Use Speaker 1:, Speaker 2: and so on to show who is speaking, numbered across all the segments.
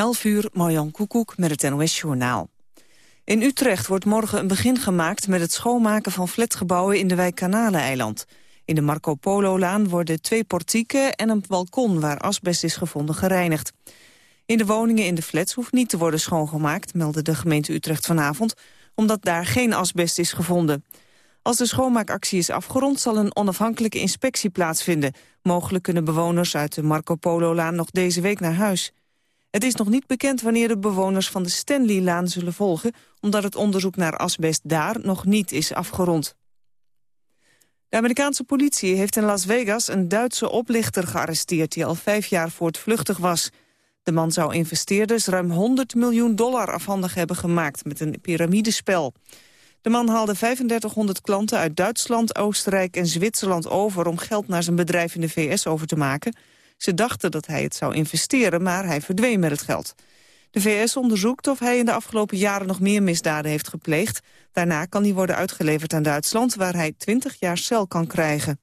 Speaker 1: 11 uur, Marjan Koekoek met het NOS-journaal. In Utrecht wordt morgen een begin gemaakt met het schoonmaken van flatgebouwen in de wijk Kanaleneiland. In de Marco Polo-laan worden twee portieken en een balkon waar asbest is gevonden gereinigd. In de woningen in de flats hoeft niet te worden schoongemaakt, meldde de gemeente Utrecht vanavond, omdat daar geen asbest is gevonden. Als de schoonmaakactie is afgerond zal een onafhankelijke inspectie plaatsvinden. Mogelijk kunnen bewoners uit de Marco Polo-laan nog deze week naar huis. Het is nog niet bekend wanneer de bewoners van de Stanley-laan zullen volgen... omdat het onderzoek naar asbest daar nog niet is afgerond. De Amerikaanse politie heeft in Las Vegas een Duitse oplichter gearresteerd... die al vijf jaar voortvluchtig was. De man zou investeerders ruim 100 miljoen dollar afhandig hebben gemaakt... met een piramidespel. De man haalde 3500 klanten uit Duitsland, Oostenrijk en Zwitserland over... om geld naar zijn bedrijf in de VS over te maken... Ze dachten dat hij het zou investeren, maar hij verdween met het geld. De VS onderzoekt of hij in de afgelopen jaren nog meer misdaden heeft gepleegd. Daarna kan hij worden uitgeleverd aan Duitsland, waar hij 20 jaar cel kan krijgen.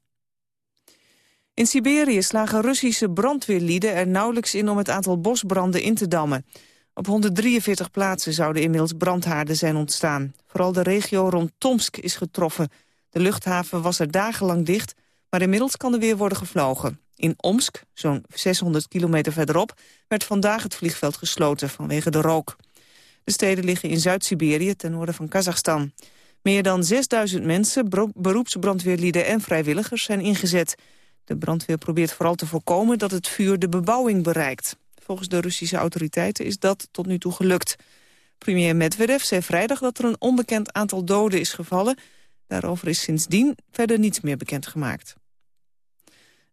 Speaker 1: In Siberië slagen Russische brandweerlieden er nauwelijks in om het aantal bosbranden in te dammen. Op 143 plaatsen zouden inmiddels brandhaarden zijn ontstaan. Vooral de regio rond Tomsk is getroffen. De luchthaven was er dagenlang dicht, maar inmiddels kan er weer worden gevlogen. In Omsk, zo'n 600 kilometer verderop, werd vandaag het vliegveld gesloten vanwege de rook. De steden liggen in Zuid-Siberië, ten noorden van Kazachstan. Meer dan 6000 mensen, beroepsbrandweerlieden en vrijwilligers zijn ingezet. De brandweer probeert vooral te voorkomen dat het vuur de bebouwing bereikt. Volgens de Russische autoriteiten is dat tot nu toe gelukt. Premier Medvedev zei vrijdag dat er een onbekend aantal doden is gevallen. Daarover is sindsdien verder niets meer bekendgemaakt.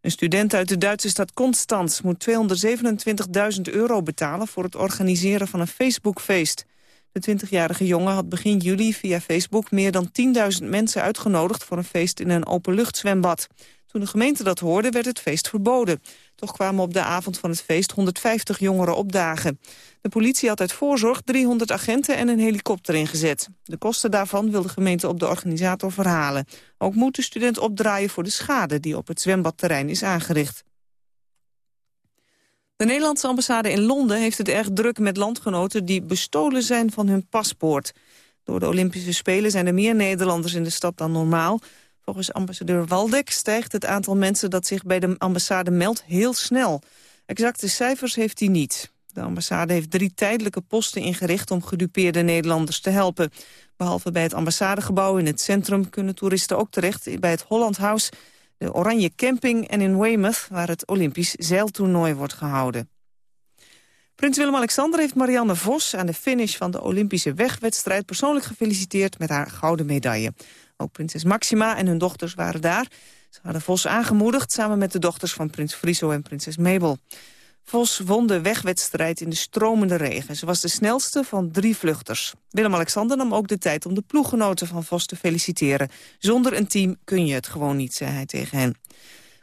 Speaker 1: Een student uit de Duitse stad Constans moet 227.000 euro betalen... voor het organiseren van een Facebookfeest. De 20-jarige jongen had begin juli via Facebook meer dan 10.000 mensen uitgenodigd... voor een feest in een openluchtzwembad. Toen de gemeente dat hoorde, werd het feest verboden. Toch kwamen op de avond van het feest 150 jongeren opdagen. De politie had uit voorzorg 300 agenten en een helikopter ingezet. De kosten daarvan wil de gemeente op de organisator verhalen. Ook moet de student opdraaien voor de schade die op het zwembadterrein is aangericht. De Nederlandse ambassade in Londen heeft het erg druk met landgenoten die bestolen zijn van hun paspoort. Door de Olympische Spelen zijn er meer Nederlanders in de stad dan normaal. Volgens ambassadeur Waldek stijgt het aantal mensen dat zich bij de ambassade meldt heel snel. Exacte cijfers heeft hij niet. De ambassade heeft drie tijdelijke posten ingericht om gedupeerde Nederlanders te helpen. Behalve bij het ambassadegebouw in het centrum kunnen toeristen ook terecht bij het Holland House, de Oranje Camping en in Weymouth, waar het Olympisch zeiltoernooi wordt gehouden. Prins Willem-Alexander heeft Marianne Vos aan de finish van de Olympische wegwedstrijd persoonlijk gefeliciteerd met haar gouden medaille. Ook prinses Maxima en hun dochters waren daar. Ze hadden Vos aangemoedigd samen met de dochters van prins Friso en prinses Mabel. Vos won de wegwedstrijd in de stromende regen. Ze was de snelste van drie vluchters. Willem-Alexander nam ook de tijd om de ploeggenoten van Vos te feliciteren. Zonder een team kun je het gewoon niet, zei hij tegen hen.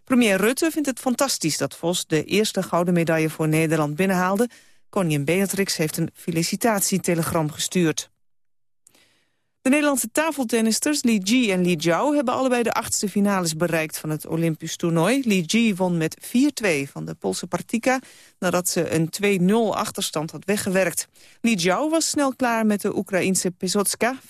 Speaker 1: Premier Rutte vindt het fantastisch dat Vos de eerste gouden medaille voor Nederland binnenhaalde. Koningin Beatrix heeft een felicitatietelegram gestuurd. De Nederlandse tafeltennisters Li Ji en Li Jiao hebben allebei de achtste finales bereikt van het Olympisch toernooi. Li Ji won met 4-2 van de Poolse Partika nadat ze een 2-0 achterstand had weggewerkt. Li Jiao was snel klaar met de Oekraïense Pesotska 4-0.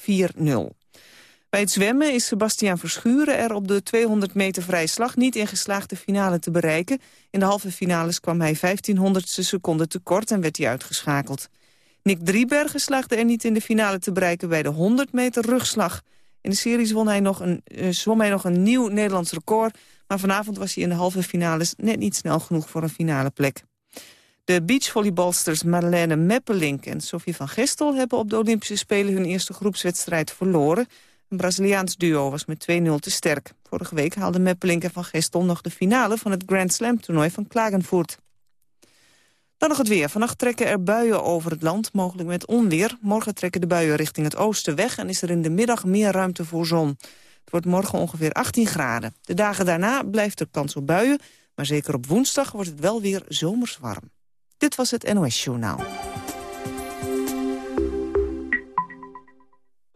Speaker 1: Bij het zwemmen is Sebastiaan Verschuren er op de 200 meter vrije slag niet in geslaagd de finale te bereiken. In de halve finales kwam hij 1500ste seconde tekort en werd hij uitgeschakeld. Nick Driebergen slaagde er niet in de finale te bereiken bij de 100 meter rugslag. In de series won hij nog een, uh, zwom hij nog een nieuw Nederlands record... maar vanavond was hij in de halve finales net niet snel genoeg voor een finale plek. De beachvolleybalsters Marlene Meppelink en Sofie van Gestel... hebben op de Olympische Spelen hun eerste groepswedstrijd verloren. Een Braziliaans duo was met 2-0 te sterk. Vorige week haalden Meppelink en Van Gestel nog de finale... van het Grand Slam-toernooi van Klagenvoort. Dan nog het weer. Vannacht trekken er buien over het land, mogelijk met onweer. Morgen trekken de buien richting het oosten weg... en is er in de middag meer ruimte voor zon. Het wordt morgen ongeveer 18 graden. De dagen daarna blijft er kans op buien... maar zeker op woensdag wordt het wel weer zomers warm. Dit was het NOS Journaal.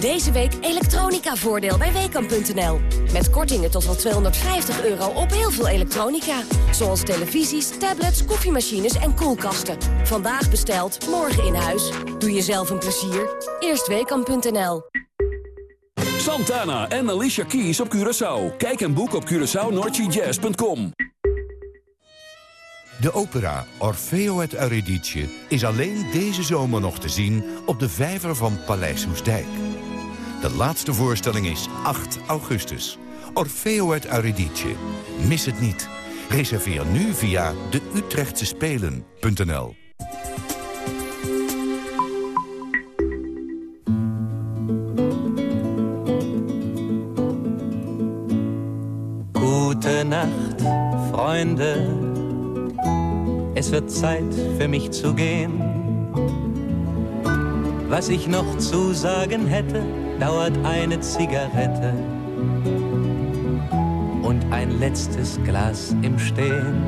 Speaker 2: Deze week elektronica-voordeel bij Weekamp.nl. Met kortingen tot wel 250 euro op heel veel elektronica. Zoals televisies, tablets, koffiemachines en koelkasten. Vandaag besteld, morgen in huis. Doe jezelf een plezier. Eerst Weekamp.nl.
Speaker 3: Santana en Alicia Keys op Curaçao. Kijk en boek op CuraçaoNoordseaJazz.com.
Speaker 4: De opera Orfeo het Eurydice is alleen deze zomer nog te zien op de vijver van Paleis Hoesdijk. De laatste voorstelling is 8 augustus. Orfeo het Eurydice. Mis het niet. Reserveer nu via de Utrechtse Spelen.nl.
Speaker 5: Nacht, Freunde. Es wird Zeit für mich zu gehen. Was ich noch zu sagen hätte, dauert eine Zigarette und ein letztes Glas im Stehen.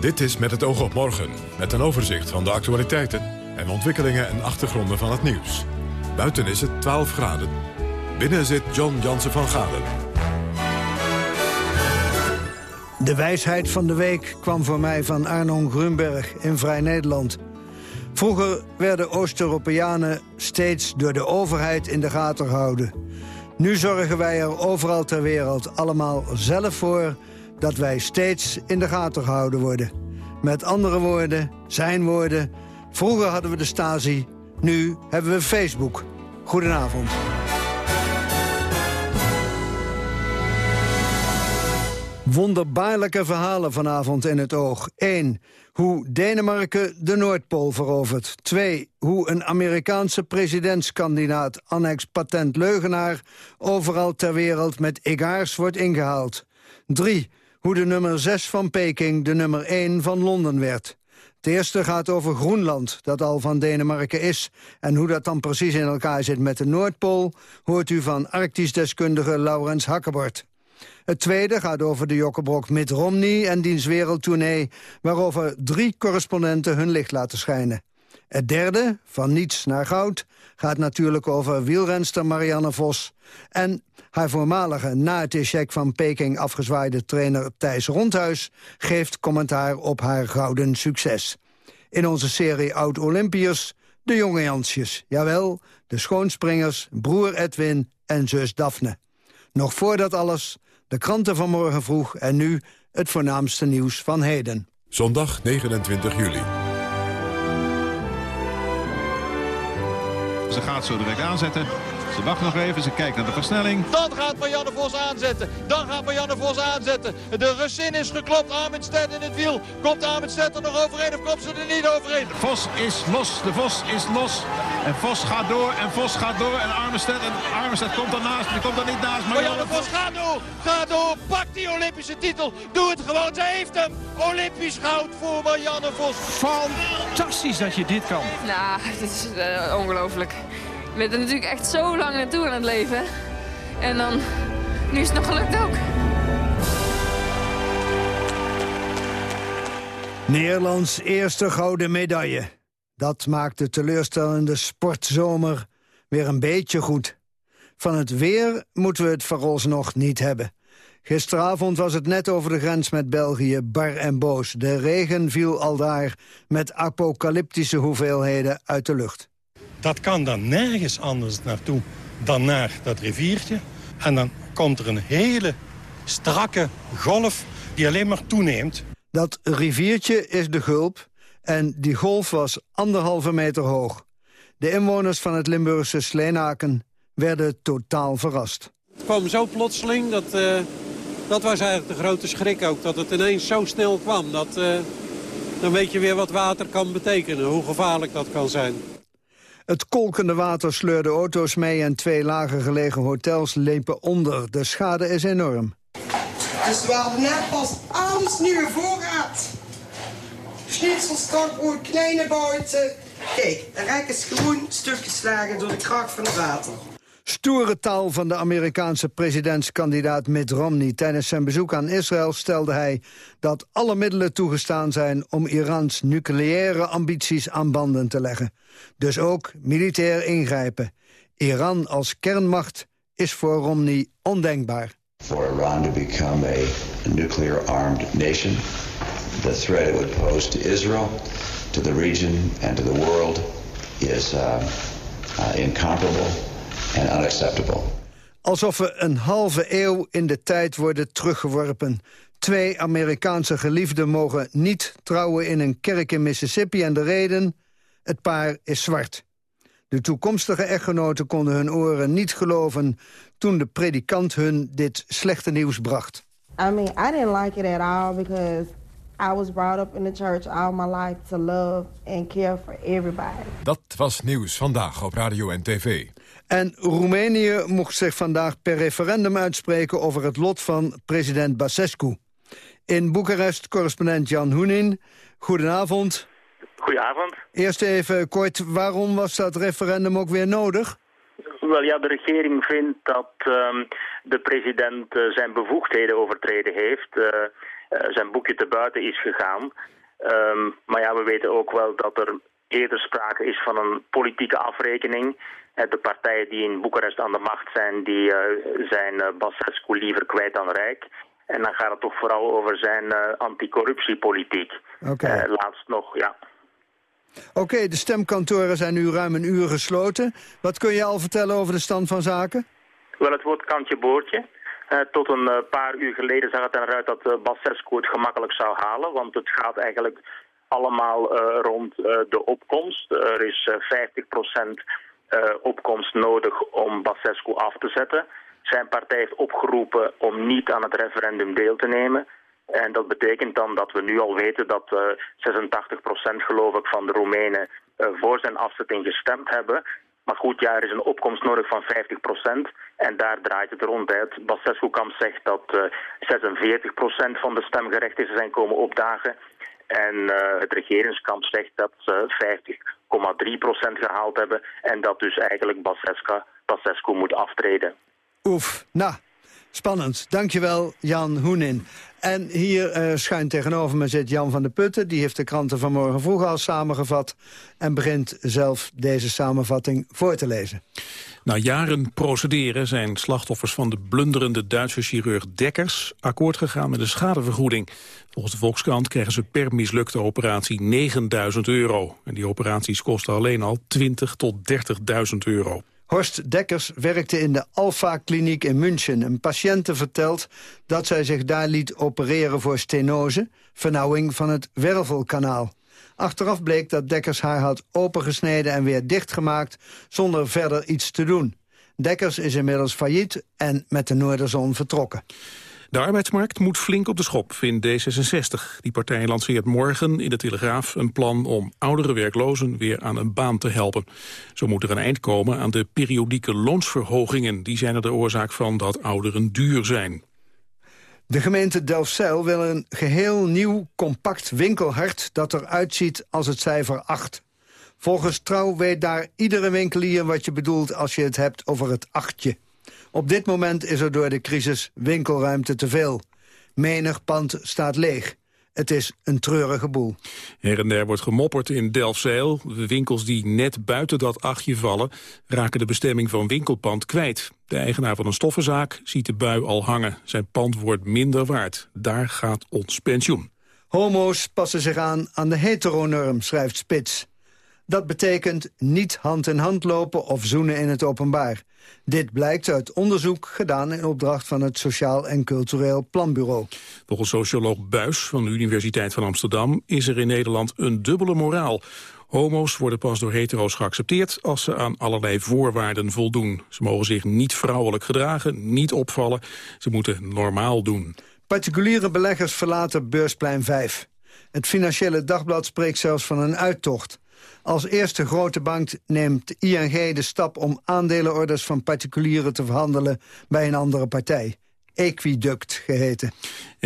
Speaker 6: Dit is Met het oog op morgen, met een overzicht van de actualiteiten en ontwikkelingen en achtergronden van het nieuws. Buiten is het 12 graden. Binnen zit John Jansen van Galen.
Speaker 7: De wijsheid van de week kwam voor mij van Arnon Grunberg in Vrij Nederland. Vroeger werden Oost-Europeanen steeds door de overheid in de gaten gehouden. Nu zorgen wij er overal ter wereld allemaal zelf voor... dat wij steeds in de gaten gehouden worden. Met andere woorden, zijn woorden... vroeger hadden we de Stasi, nu hebben we Facebook. Goedenavond. Wonderbaarlijke verhalen vanavond in het oog. 1. Hoe Denemarken de Noordpool verovert. 2. Hoe een Amerikaanse presidentskandidaat, annex patent leugenaar... overal ter wereld met egaars wordt ingehaald. 3. Hoe de nummer 6 van Peking de nummer 1 van Londen werd. Het eerste gaat over Groenland, dat al van Denemarken is. En hoe dat dan precies in elkaar zit met de Noordpool... hoort u van Arktisch-deskundige Laurens Hakkebord. Het tweede gaat over de jokkenbrok Mitt Romney en diens wereldtournee... waarover drie correspondenten hun licht laten schijnen. Het derde, van niets naar goud, gaat natuurlijk over wielrenster Marianne Vos... en haar voormalige na het échec van Peking afgezwaaide trainer Thijs Rondhuis... geeft commentaar op haar gouden succes. In onze serie Oud-Olympiërs, de jonge Jansjes. Jawel, de schoonspringers, broer Edwin en zus Daphne. Nog voordat alles, de kranten van morgen vroeg en nu het voornaamste nieuws van heden.
Speaker 6: Zondag 29 juli.
Speaker 8: Ze gaat zo direct aanzetten. Ze wacht nog even, ze kijkt naar de versnelling.
Speaker 9: Dan gaat Marianne Vos aanzetten. Dan gaat Marianne Vos aanzetten. De Russin is geklopt. Armenstedt in het wiel. Komt Armenstedt er nog overheen of komt ze er niet overheen?
Speaker 8: Vos is los. De Vos is los. En Vos gaat door. En Vos gaat door. En Armenstedt, en Armenstedt komt ernaast. Die komt er niet naast.
Speaker 9: Marianne Vos gaat door. Gaat door. Pak die Olympische titel. Doe het gewoon. Ze heeft hem. Olympisch goud voor Marianne Vos.
Speaker 10: Fantastisch dat je dit kan.
Speaker 11: Nou, dit is uh, ongelooflijk. Ik ben er natuurlijk echt zo lang naartoe aan het leven. En dan, nu is het nog gelukt ook.
Speaker 7: Nederlands eerste gouden medaille. Dat maakt de teleurstellende sportzomer weer een beetje goed. Van het weer moeten we het vooralsnog niet hebben. Gisteravond was het net over de grens met België bar en boos. De regen viel al daar met apocalyptische hoeveelheden uit de lucht.
Speaker 12: Dat kan dan nergens anders naartoe dan naar dat riviertje. En dan komt er een hele strakke golf die alleen maar toeneemt.
Speaker 7: Dat riviertje is de Gulp en die golf was anderhalve meter hoog. De inwoners van het Limburgse Sleenaken werden totaal verrast.
Speaker 13: Het kwam zo plotseling, dat, uh, dat was eigenlijk de grote schrik ook. Dat het ineens zo snel kwam. Dat, uh, dan weet je weer wat water kan betekenen, hoe gevaarlijk dat kan zijn.
Speaker 7: Het kolkende water sleurde auto's mee en twee lager gelegen hotels lepen onder. De schade is enorm.
Speaker 14: Dus we hadden net pas alles nieuwe voorraad. Schnitzelstokbrood, kleine bouten. Kijk, de rek is gewoon stuk geslagen door de kracht van het water.
Speaker 7: Stoere taal van de Amerikaanse presidentskandidaat Mitt Romney. Tijdens zijn bezoek aan Israël stelde hij dat alle middelen toegestaan zijn... om Irans nucleaire ambities aan banden te leggen. Dus ook militair ingrijpen. Iran als kernmacht is voor Romney ondenkbaar.
Speaker 15: For Iran to become a nuclear-armed nation, the threat it would pose to Israel, to the region and to the world is uh, uh, incomparable and unacceptable.
Speaker 7: Alsof we een halve eeuw in de tijd worden teruggeworpen. Twee Amerikaanse geliefden mogen niet trouwen in een kerk in Mississippi... en de reden, het paar is zwart. De toekomstige echtgenoten konden hun oren niet geloven... toen de predikant hun dit slechte nieuws bracht.
Speaker 16: I mean, I didn't like it at all because I was brought up in the church all my life to love and care for everybody.
Speaker 6: Dat was nieuws vandaag op radio en tv.
Speaker 7: En Roemenië mocht zich vandaag per referendum uitspreken over het lot van president Basescu. In Boekarest correspondent Jan Hoenin. Goedenavond.
Speaker 17: Goedenavond.
Speaker 7: Eerst even kort, waarom was dat referendum ook weer nodig?
Speaker 17: Wel ja, de regering vindt dat ehm, de president eh, zijn bevoegdheden overtreden heeft. Uh, zijn boekje te buiten is gegaan. Ehm, maar ja, we weten ook wel dat er eerder sprake is van een politieke afrekening. de partijen die in Boekarest aan de macht zijn, die zijn Basescu liever kwijt dan rijk. En dan gaat het toch vooral over zijn anticorruptiepolitiek.
Speaker 7: Okay.
Speaker 17: laatst nog, ja.
Speaker 7: Oké, de stemkantoren zijn nu ruim een uur gesloten. Wat kun je al vertellen over de stand van zaken?
Speaker 17: Wel, het wordt kantje boordje. Uh, tot een uh, paar uur geleden zag het eruit dat uh, Basescu het gemakkelijk zou halen. Want het gaat eigenlijk allemaal rond de opkomst. Er is 50% opkomst nodig om Basescu af te zetten. Zijn partij heeft opgeroepen om niet aan het referendum deel te nemen. En dat betekent dan dat we nu al weten dat uh, 86% geloof ik van de Roemenen voor zijn afzetting gestemd hebben. Maar goed, ja, er is een opkomst nodig van 50% en daar draait het rond uit. Basescu-kamp zegt dat uh, 46% van de stemgerechtigden zijn komen opdagen. En uh, het regeringskamp zegt dat ze 50,3% gehaald hebben en dat dus eigenlijk Basescu, Basescu moet aftreden.
Speaker 7: Oef, nou, spannend. Dankjewel, Jan Hoenin. En hier uh, tegenover me zit Jan van der Putten. Die heeft de kranten van morgen vroeg al samengevat... en begint zelf deze samenvatting voor te lezen.
Speaker 18: Na jaren procederen zijn slachtoffers van de blunderende Duitse chirurg Dekkers... akkoord gegaan met een schadevergoeding. Volgens de Volkskrant krijgen ze per mislukte operatie 9000 euro. En die operaties kosten alleen al 20 tot 30.000 euro.
Speaker 7: Horst Dekkers werkte in de Alpha-kliniek in München. Een patiënte vertelt dat zij zich daar liet opereren voor stenose... vernauwing van het wervelkanaal. Achteraf bleek dat Dekkers haar had opengesneden en weer dichtgemaakt... zonder verder iets te doen. Dekkers is inmiddels failliet en met de Noorderzon vertrokken.
Speaker 18: De arbeidsmarkt moet flink op de schop, vindt D66. Die partij lanceert morgen in de Telegraaf een plan om oudere werklozen weer aan een baan te helpen. Zo moet er een eind komen aan de periodieke loonsverhogingen. Die zijn er de oorzaak van dat ouderen duur zijn.
Speaker 7: De gemeente Delfzijl wil een geheel nieuw, compact winkelhart... dat eruit ziet als het cijfer 8. Volgens Trouw weet daar iedere winkelier wat je bedoelt... als je het hebt over het achtje. Op dit moment is er door de crisis winkelruimte te veel. Menig pand staat leeg. Het is een treurige boel.
Speaker 18: Her en der wordt gemopperd in Delfzijl. De winkels die net buiten dat achtje vallen... raken de bestemming van winkelpand kwijt. De eigenaar van een stoffenzaak ziet de bui al hangen. Zijn pand wordt minder waard. Daar gaat ons pensioen.
Speaker 7: Homo's passen zich aan aan de heteronorm, schrijft Spits. Dat betekent niet hand in hand lopen of zoenen in het openbaar. Dit blijkt uit onderzoek gedaan in opdracht van het Sociaal en Cultureel Planbureau.
Speaker 18: Volgens socioloog Buis van de Universiteit van Amsterdam is er in Nederland een dubbele moraal. Homo's worden pas door hetero's geaccepteerd als ze aan allerlei voorwaarden voldoen. Ze mogen zich niet vrouwelijk gedragen, niet opvallen. Ze moeten normaal doen.
Speaker 7: Particuliere beleggers verlaten Beursplein 5. Het Financiële Dagblad spreekt zelfs van een uittocht. Als eerste grote bank neemt ING de stap om aandelenorders van particulieren te verhandelen bij een andere partij. Equiduct geheten.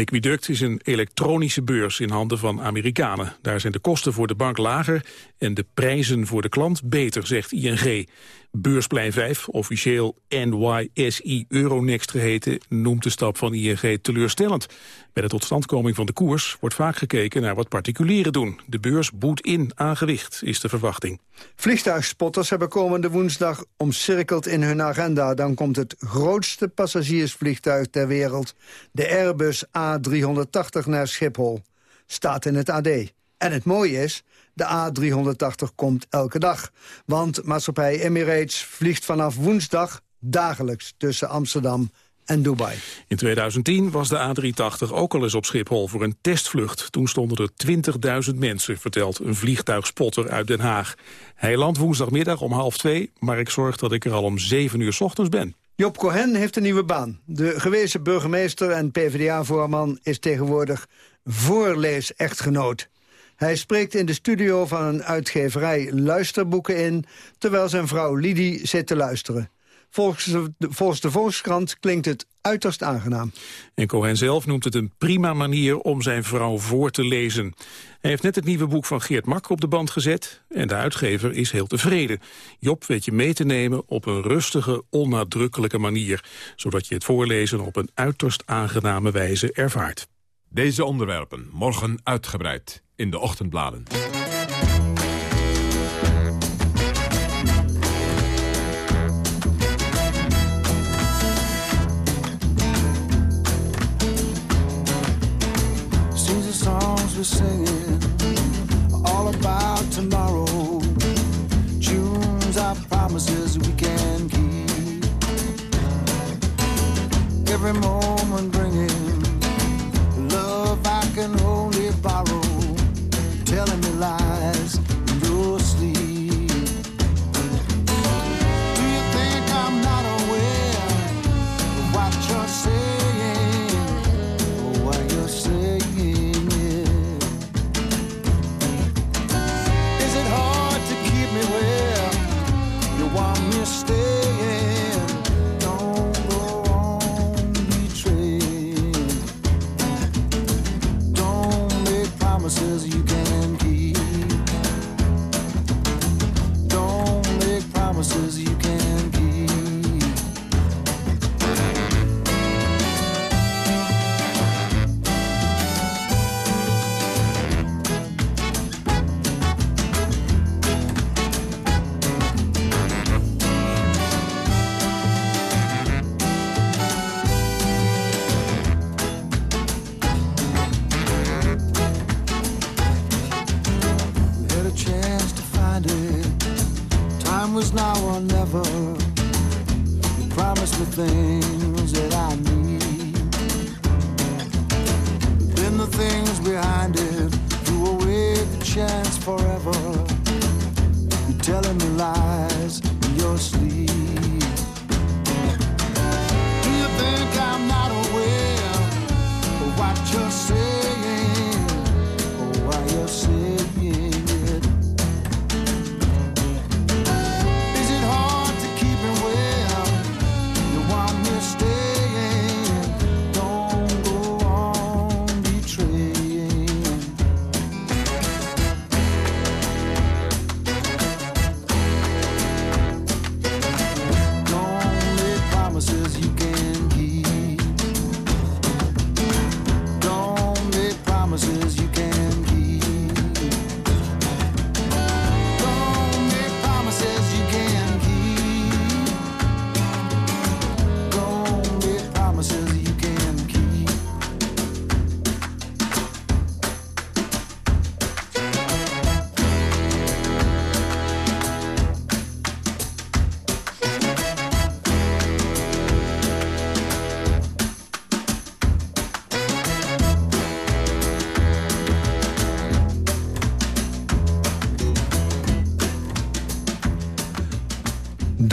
Speaker 18: Equiduct is een elektronische beurs in handen van Amerikanen. Daar zijn de kosten voor de bank lager en de prijzen voor de klant beter, zegt ING. Beursplein 5, officieel NYSI Euronext geheten, noemt de stap van ING teleurstellend. Bij de totstandkoming van de koers wordt vaak gekeken naar wat particulieren doen. De beurs boet in aan gewicht, is de verwachting.
Speaker 7: Vliegtuigspotters hebben komende woensdag omcirkeld in hun agenda. Dan komt het grootste passagiersvliegtuig ter wereld, de Airbus A380 naar Schiphol. Staat in het AD. En het mooie is, de A380 komt elke dag. Want maatschappij Emirates vliegt vanaf woensdag dagelijks tussen Amsterdam en Dubai.
Speaker 18: In 2010 was de A380 ook al eens op Schiphol voor een testvlucht. Toen stonden er 20.000 mensen, vertelt een vliegtuigspotter uit Den Haag. Hij landt woensdagmiddag om half twee, maar ik zorg dat ik er al om zeven uur s ochtends ben.
Speaker 7: Job Cohen heeft een nieuwe baan. De gewezen burgemeester en PvdA-voorman is tegenwoordig voorlees-echtgenoot. Hij spreekt in de studio van een uitgeverij luisterboeken in... terwijl zijn vrouw Lidie zit te luisteren. Volgens de, volgens de Volkskrant klinkt het uiterst aangenaam.
Speaker 18: En Cohen zelf noemt het een prima manier om zijn vrouw voor te lezen. Hij heeft net het nieuwe boek van Geert Mak op de band gezet... en de uitgever is heel tevreden. Job weet je mee te nemen op een rustige, onnadrukkelijke manier... zodat je het voorlezen op een uiterst aangename wijze ervaart.
Speaker 6: Deze onderwerpen morgen uitgebreid in de ochtendbladen.
Speaker 19: We're singing all about tomorrow. Tunes are promises we can keep. Every moment bringing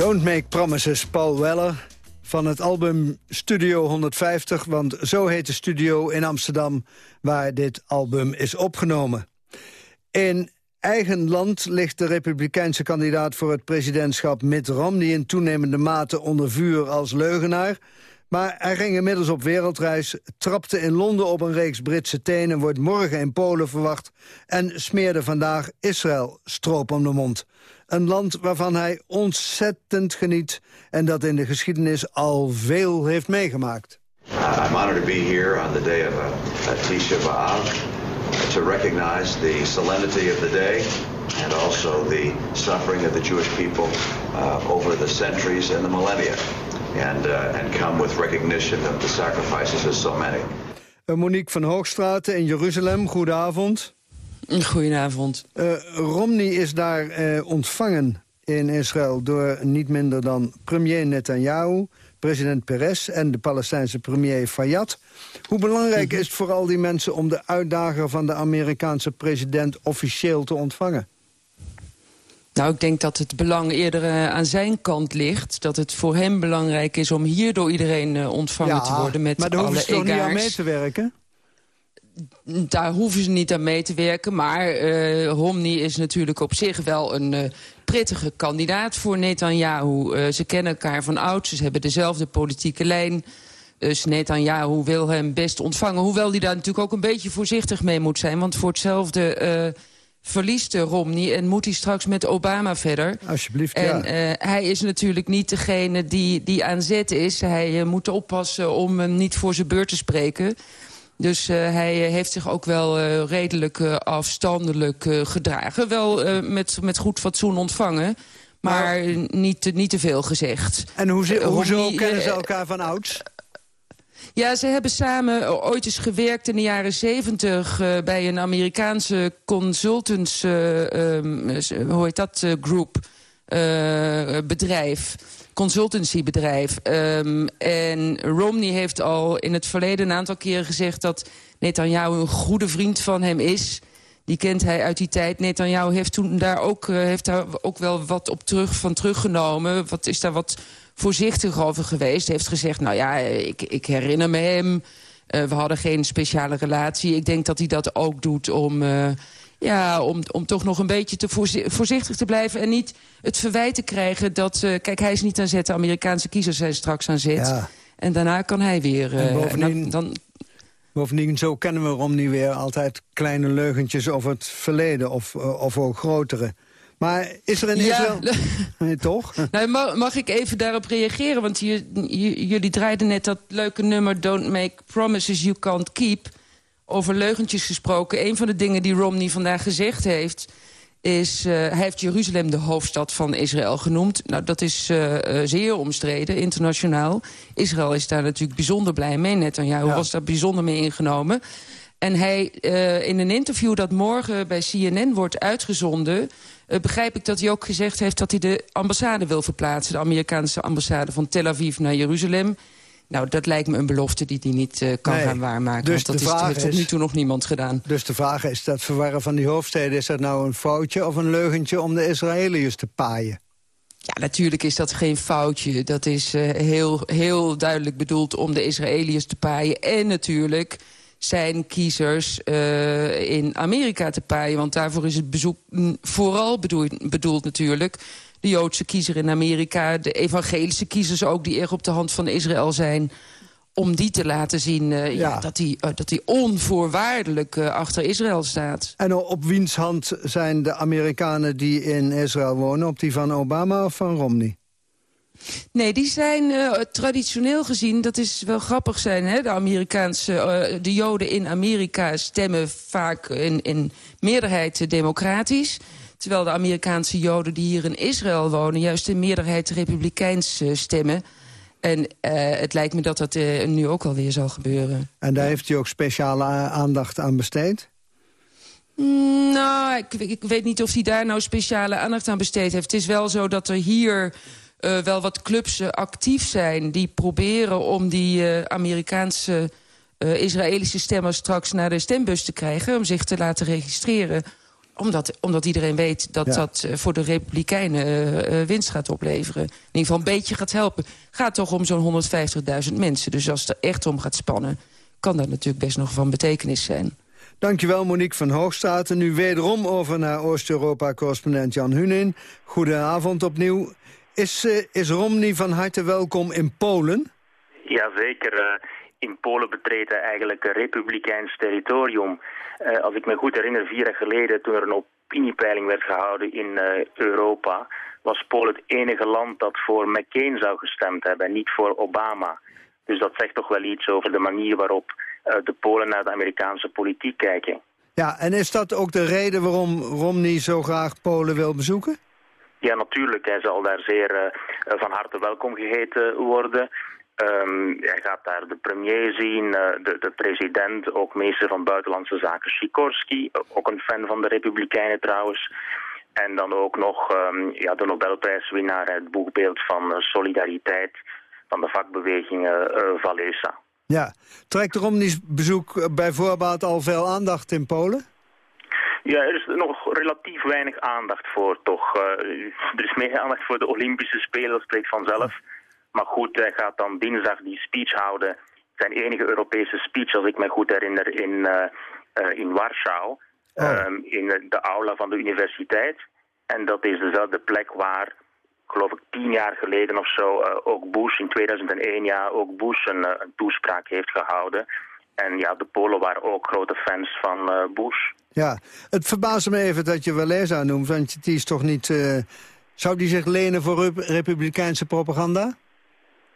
Speaker 19: Don't Make Promises,
Speaker 7: Paul Weller van het album Studio 150... want zo heet de studio in Amsterdam waar dit album is opgenomen. In eigen land ligt de republikeinse kandidaat voor het presidentschap Mitt Romney... in toenemende mate onder vuur als leugenaar. Maar hij ging inmiddels op wereldreis, trapte in Londen op een reeks Britse tenen... wordt morgen in Polen verwacht en smeerde vandaag Israël stroop om de mond. Een land waarvan hij ontzettend geniet en dat in de geschiedenis al veel heeft meegemaakt.
Speaker 15: Uh, I'm honored to be here on the day of a, a Tisha B'Av to recognize the solemnity of the day and also the suffering of the Jewish people uh, over the centuries and the millennia, and uh, and come with recognition of the sacrifices of so many.
Speaker 7: Uh, Monique van Hoogstraten in Jeruzalem, goedenavond.
Speaker 20: Goedenavond.
Speaker 7: Uh, Romney is daar uh, ontvangen in Israël door niet minder dan premier Netanyahu, president Peres en de Palestijnse premier Fayyad. Hoe belangrijk is het voor al die mensen om de uitdager van de Amerikaanse president officieel te ontvangen?
Speaker 20: Nou, ik denk dat het belang eerder uh, aan zijn kant ligt. Dat het voor hem belangrijk is om hier door iedereen uh, ontvangen
Speaker 7: ja,
Speaker 20: te worden met
Speaker 7: maar daar
Speaker 20: alle
Speaker 7: hoeven ze toch niet aan
Speaker 20: egaars.
Speaker 7: mee te werken?
Speaker 20: Daar hoeven ze niet aan mee te werken. Maar uh, Romney is natuurlijk op zich wel een uh, prettige kandidaat voor Netanyahu. Uh, ze kennen elkaar van oud, ze hebben dezelfde politieke lijn. Dus Netanyahu wil hem best ontvangen. Hoewel hij daar natuurlijk ook een beetje voorzichtig mee moet zijn. Want voor hetzelfde verliest Romney en moet hij straks met Obama verder.
Speaker 7: Alsjeblieft,
Speaker 20: en,
Speaker 7: ja.
Speaker 20: uh, hij is natuurlijk niet degene die, die aan zet is. Hij uh, moet oppassen om hem niet voor zijn beurt te spreken. Dus uh, hij heeft zich ook wel redelijk afstandelijk gedragen. Wel met, met goed fatsoen ontvangen. Maar, maar niet, niet te veel gezegd.
Speaker 7: En hoe, hoezo kennen ze elkaar van ouds?
Speaker 20: Ja, ze hebben samen ooit eens gewerkt in de jaren zeventig... Uh, bij een Amerikaanse consultants, uh, um, hoe heet dat, uh, groep, bedrijf. Consultancybedrijf. Um, en Romney heeft al in het verleden een aantal keren gezegd... dat Netanyahu een goede vriend van hem is... Die kent hij uit die tijd. Netanyahu heeft toen daar ook, heeft daar ook wel wat op terug, van teruggenomen. Wat is daar wat voorzichtig over geweest. Heeft gezegd, nou ja, ik, ik herinner me hem. Uh, we hadden geen speciale relatie. Ik denk dat hij dat ook doet om, uh, ja, om, om toch nog een beetje te voorzichtig te blijven... en niet het verwijt te krijgen dat... Uh, kijk, hij is niet aan zet, de Amerikaanse kiezers zijn straks aan zet.
Speaker 7: Ja.
Speaker 20: En daarna kan hij weer...
Speaker 7: En bovendien,
Speaker 20: dan, dan,
Speaker 7: bovendien, zo kennen we Romney weer altijd kleine leugentjes over het verleden... of, of ook grotere. Maar is er in
Speaker 20: ja.
Speaker 7: Israël... Nee, toch?
Speaker 20: Nou, mag, mag, ik even daarop reageren? Want je, jullie draaiden net dat leuke nummer... Don't make promises you can't keep. Over leugentjes gesproken. Een van de dingen die Romney vandaag gezegd heeft... is, uh, hij heeft Jeruzalem de hoofdstad van Israël genoemd. Nou, dat is uh, uh, zeer omstreden, internationaal. Israël is daar natuurlijk bijzonder blij mee. Netanyahu ja. was daar bijzonder mee ingenomen. En hij, uh, in een interview dat morgen bij CNN wordt uitgezonden... Begrijp ik dat hij ook gezegd heeft dat hij de ambassade wil verplaatsen. De Amerikaanse ambassade van Tel Aviv naar Jeruzalem. Nou, dat lijkt me een belofte die hij niet uh, kan
Speaker 7: nee,
Speaker 20: gaan waarmaken.
Speaker 7: Dus
Speaker 20: want dat is, heeft tot nu toe nog niemand gedaan.
Speaker 7: Dus de vraag is, dat verwarren van die hoofdsteden... is dat nou een foutje of een leugentje om de Israëliërs te paaien?
Speaker 20: Ja, natuurlijk is dat geen foutje. Dat is uh, heel, heel duidelijk bedoeld om de Israëliërs te paaien. En natuurlijk zijn kiezers uh, in Amerika te paaien. Want daarvoor is het bezoek vooral bedoeld, bedoeld natuurlijk. De Joodse kiezer in Amerika, de evangelische kiezers ook... die erg op de hand van Israël zijn om die te laten zien uh, ja. Ja, dat hij uh, dat onvoorwaardelijk uh, achter Israël staat.
Speaker 7: En op wiens hand zijn de Amerikanen die in Israël wonen? Op die van Obama of van Romney?
Speaker 20: Nee, die zijn traditioneel gezien, dat is wel grappig zijn... Hè? de Amerikaanse, de Joden in Amerika stemmen vaak in, in meerderheid democratisch... terwijl de Amerikaanse Joden die hier in Israël wonen... juist in meerderheid republikeins uh, stemmen... En uh, het lijkt me dat dat uh, nu ook alweer zal gebeuren.
Speaker 7: En daar heeft u ook speciale aandacht aan besteed?
Speaker 20: Mm, nou, ik, ik, weet niet of hij daar nou speciale aandacht aan besteed heeft. Het is wel zo dat er hier uh, wel wat clubs actief zijn... die proberen om die Amerikaanse Israëlische stemmers straks naar de stembus te krijgen... om zich te laten registreren omdat, omdat iedereen weet dat ja. dat uh, voor de Republikeinen uh, uh, winst gaat opleveren. In ieder geval een beetje gaat helpen. Gaat toch om zo'n 150.000 mensen. Dus als het er echt om gaat spannen... kan dat natuurlijk best nog van betekenis zijn.
Speaker 7: Dankjewel Monique van Hoogstraten. Nu wederom over naar Oost-Europa-correspondent Jan Hunin. Goedenavond opnieuw. Is, is Romney van harte welkom in Polen?
Speaker 17: Jazeker. Uh, in Polen betreedt hij eigenlijk een republikeins territorium. Uh, als ik me goed herinner, vier jaar geleden, toen er een opiniepeiling werd gehouden in uh, Europa, was Polen het enige land dat voor McCain zou gestemd hebben en niet voor Obama. Dus dat zegt toch wel iets over de manier waarop uh, de Polen naar de Amerikaanse politiek kijken.
Speaker 7: Ja, en is dat ook de reden waarom Romney zo graag Polen wil bezoeken?
Speaker 17: Ja, natuurlijk. Hij zal daar zeer uh, van harte welkom geheten worden. Um, hij gaat daar de premier zien, uh, de, de, president, ook minister van Buitenlandse Zaken Sikorski, ook een fan van de Republikeinen trouwens. En dan ook nog um, ja, de Nobelprijswinnaar, het boekbeeld van uh, solidariteit van de vakbeweging uh, Walesa.
Speaker 7: Ja, trekt Romney's bezoek bij voorbaat al veel aandacht in Polen?
Speaker 17: Ja, er is nog relatief weinig aandacht voor, toch. Uh, er is meer aandacht voor de Olympische Spelen, dat spreekt vanzelf. Maar goed, hij gaat dan dinsdag die speech houden. Zijn enige Europese speech, als ik me goed herinner, in, uh, uh, in Warschau. Oh. Um, in de aula van de universiteit. En dat is dezelfde plek waar, geloof ik tien jaar geleden of zo, uh, ook Bush in 2001 ja, ook Bush een, een, toespraak heeft gehouden. En ja, de Polen waren ook grote fans van Bush.
Speaker 7: Ja, het verbaasde me even dat je Walesa noemt, want die is toch niet... zou die zich lenen voor republikeinse propaganda?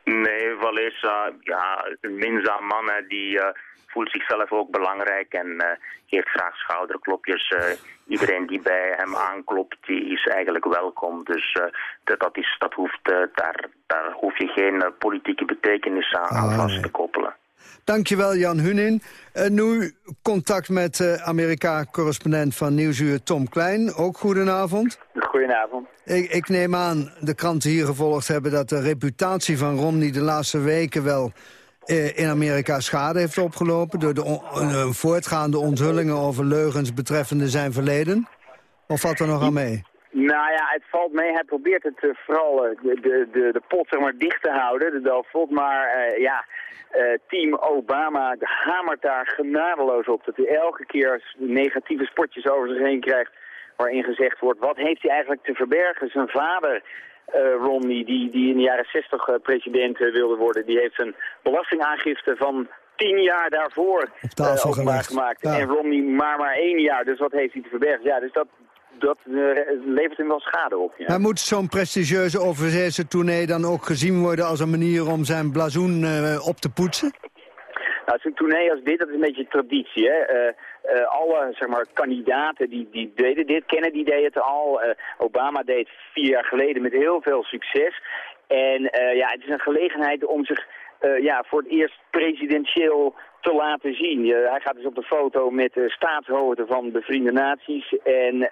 Speaker 17: Nee, Valesa, ja, een minzaam man, hè, die uh, voelt zichzelf ook belangrijk en uh, geeft graag schouderklopjes. Uh, iedereen die bij hem aanklopt, die is eigenlijk welkom. Dus dat, dat, is, dat hoeft, daar, daar hoef je geen politieke betekenis aan, aan vast te koppelen.
Speaker 7: Dankjewel Jan Hunin. Uh, nu contact met uh, Amerika-correspondent van Nieuwsuur Tom Klein. Ook goedenavond.
Speaker 21: Goedenavond.
Speaker 7: Ik, ik, neem aan, de kranten hier gevolgd hebben... dat de reputatie van Romney de laatste weken wel uh, in Amerika schade heeft opgelopen... door de on voortgaande onthullingen over leugens betreffende zijn verleden. Of valt er nog aan mee?
Speaker 21: Nou ja, het valt mee. Hij probeert het vooral de, de, de, de pot zeg maar, dicht te houden, de Delft. Maar ja, uh, team Obama hamert daar genadeloos op. Dat hij elke keer negatieve spotjes over zich heen krijgt waarin gezegd wordt... wat heeft hij eigenlijk te verbergen? Zijn vader, uh, Romney, die, die in de jaren 60 uh, president wilde worden... die heeft een belastingaangifte van tien jaar daarvoor uh, gemaakt. Ja. En Romney maar maar één jaar. Dus wat heeft hij te verbergen? Ja, dus dat, dat uh, levert hem wel schade op. Ja.
Speaker 7: Maar moet zo'n prestigieuze overzeese tournee dan ook gezien worden als een manier om zijn blazoen uh, op te poetsen?
Speaker 21: Nou, zo'n tournee als dit, dat is een beetje traditie. Hè? Uh, uh, alle zeg maar, kandidaten die, die deden dit, Kennedy deed het al, uh, Obama deed vier jaar geleden met heel veel succes. En ja, het is een gelegenheid om zich ja, voor het eerst presidentieel te laten zien. hij gaat dus op de foto met de staatshoofden van de Verenigde Naties. En uh,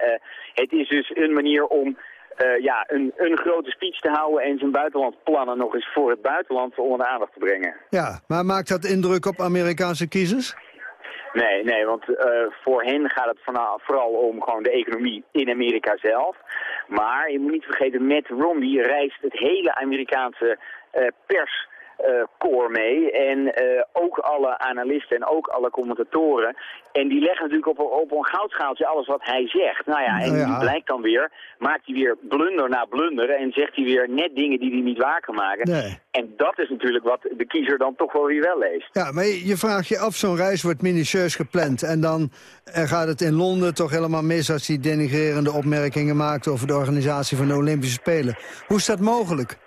Speaker 21: het is dus een manier om uh, ja, een, een grote speech te houden en zijn buitenlandplannen nog eens voor het buitenland onder de aandacht te brengen.
Speaker 7: Ja, maar maakt dat indruk op Amerikaanse kiezers?
Speaker 21: Nee, nee, want uh, voor hen gaat het vooral om gewoon de economie in Amerika zelf. Maar je moet niet vergeten, met Romney reist het hele Amerikaanse uh, pers uh, koor mee. En uh, ook alle analisten en ook alle commentatoren. En die leggen natuurlijk op, op een goudschaaltje alles wat hij zegt. Nou ja, en die blijkt dan weer, maakt hij weer blunder na blunder en zegt hij weer net dingen die hij niet waar kan maken.
Speaker 7: Nee.
Speaker 21: En dat is natuurlijk wat de kiezer dan toch wel weer wel leest.
Speaker 7: Ja, maar je vraagt je af, zo'n reis wordt minutieus gepland. En dan gaat het in Londen toch helemaal mis als hij denigrerende opmerkingen maakt over de organisatie van de Olympische Spelen. Hoe is dat mogelijk?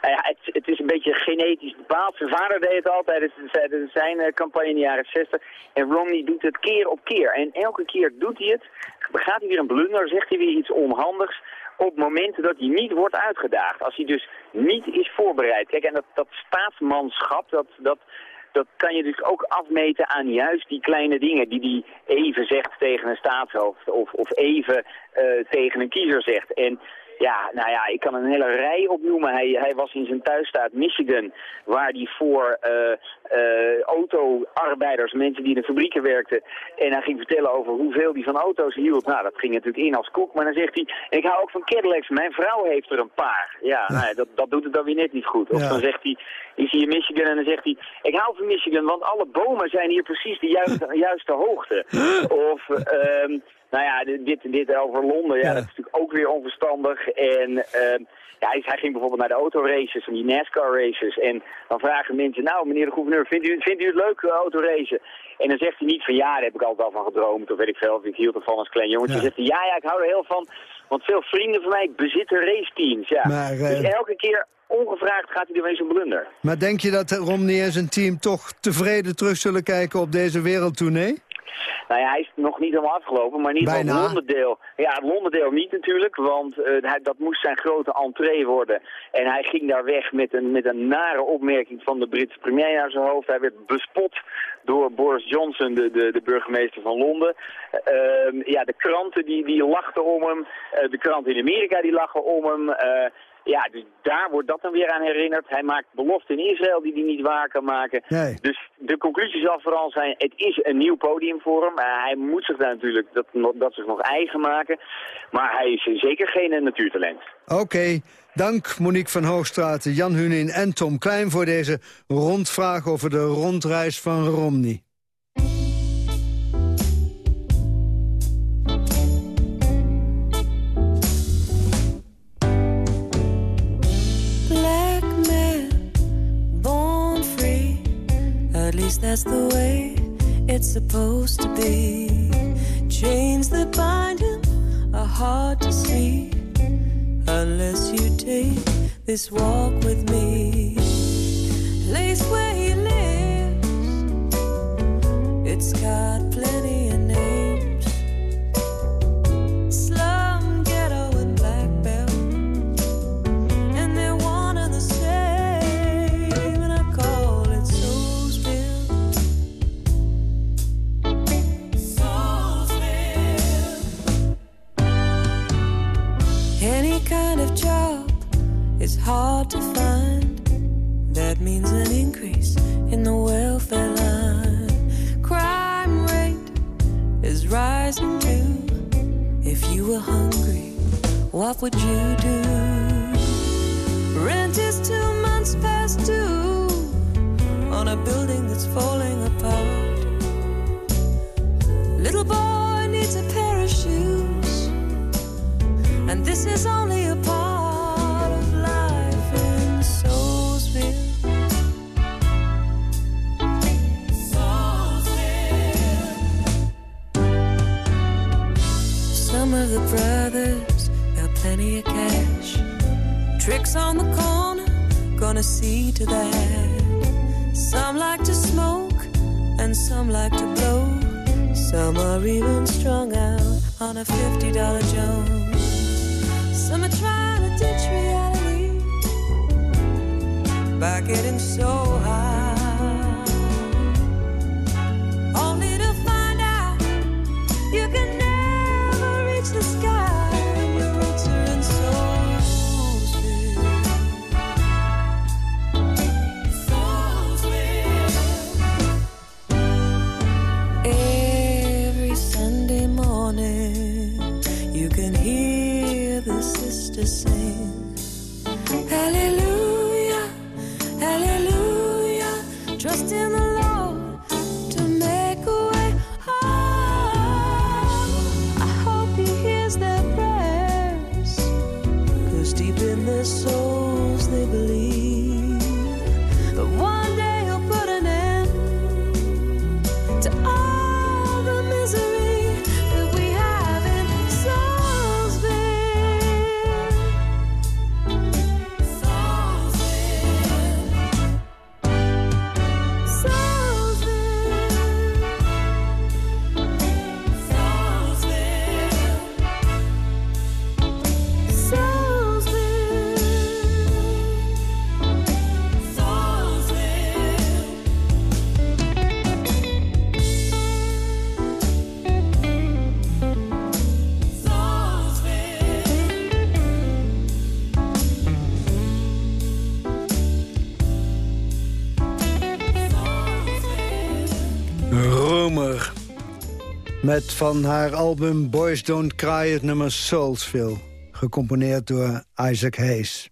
Speaker 21: Nou ja, het, het, is een beetje genetisch bepaald. Zijn vader deed het altijd tijdens zijn uh, campagne in de jaren 60. En Romney doet het keer op keer. En elke keer doet hij het, gaat hij weer een blunder, zegt hij weer iets onhandigs op momenten dat hij niet wordt uitgedaagd. Als hij dus niet is voorbereid. Kijk, en dat, dat staatsmanschap, dat, dat, dat kan je dus ook afmeten aan juist die kleine dingen die hij even zegt tegen een staatshoofd of, of even uh, tegen een kiezer zegt. En ja, nou ja, ik kan een hele rij opnoemen. Hij, hij was in zijn thuisstaat Michigan, waar hij voor uh, uh, autoarbeiders, mensen die in de fabrieken werkten, en hij ging vertellen over hoeveel hij van auto's hield. Nou, dat ging natuurlijk in als koek, maar dan zegt hij, ik hou ook van Cadillacs, mijn vrouw heeft er een paar. Ja, nou ja dat, dat doet het dan weer net niet goed. Of ja. dan zegt hij, is hij in Michigan en dan zegt hij, ik hou van Michigan, want alle bomen zijn hier precies de juiste, juiste hoogte. Of, ehm, nou ja, dit, dit over Londen, ja, dat is natuurlijk ook weer onverstandig. En ehm, ja, hij, ging bijvoorbeeld naar de autoraces en die NASCAR races. En dan vragen mensen, nou meneer de gouverneur, vindt u, vindt u het leuk uh, autoracen? En dan zegt hij niet van ja, daar heb ik altijd al van gedroomd, of weet ik veel, of ik hield ervan als klein jongetje. Dan zegt hij, ja, ja, ik hou er heel van, want veel vrienden van mij bezitten raceteams. Ja.
Speaker 7: Maar, eh,
Speaker 21: Dus elke keer ongevraagd gaat hij er weer zo'n blunder.
Speaker 7: Maar denk je dat Romney en zijn team toch tevreden terug zullen kijken op deze wereldtournee?
Speaker 21: Nou ja, hij is nog niet helemaal afgelopen, maar niet het. Londendeel. Ja, het Londendeel niet natuurlijk, want eh, hij, dat moest zijn grote entree worden. En hij ging daar weg met een, met een nare opmerking van de Britse premier naar zijn hoofd. Hij werd bespot door Boris Johnson, de, de, de burgemeester van Londen. Ehm, ja, de kranten die, die lachten om hem. Eh, de kranten in Amerika die lachen om hem. Eh, ja, dus daar wordt dat dan weer aan herinnerd. Hij maakt beloften in Israël die hij niet waar kan maken.
Speaker 7: Nee.
Speaker 21: Dus de conclusie zal vooral zijn, het is een nieuw podium voor hem. Uh, hij moet zich daar natuurlijk dat, dat zich nog eigen maken. Maar hij is zeker geen uh, natuurtalent.
Speaker 7: Oké, dank Monique van Hoogstraten, Jan Hunin en Tom Klein... voor deze rondvraag over de rondreis van Romney.
Speaker 22: That's the way it's supposed to be. Chains that bind him are hard to see unless you take this walk with me. Place where he lives, it's got plenty hard to find. That means an increase in the welfare line. Crime rate is rising too. If you were hungry, what would you do?
Speaker 7: Met van haar album Boys Don't Cry het nummer Soulsville. Gecomponeerd door Isaac Hayes.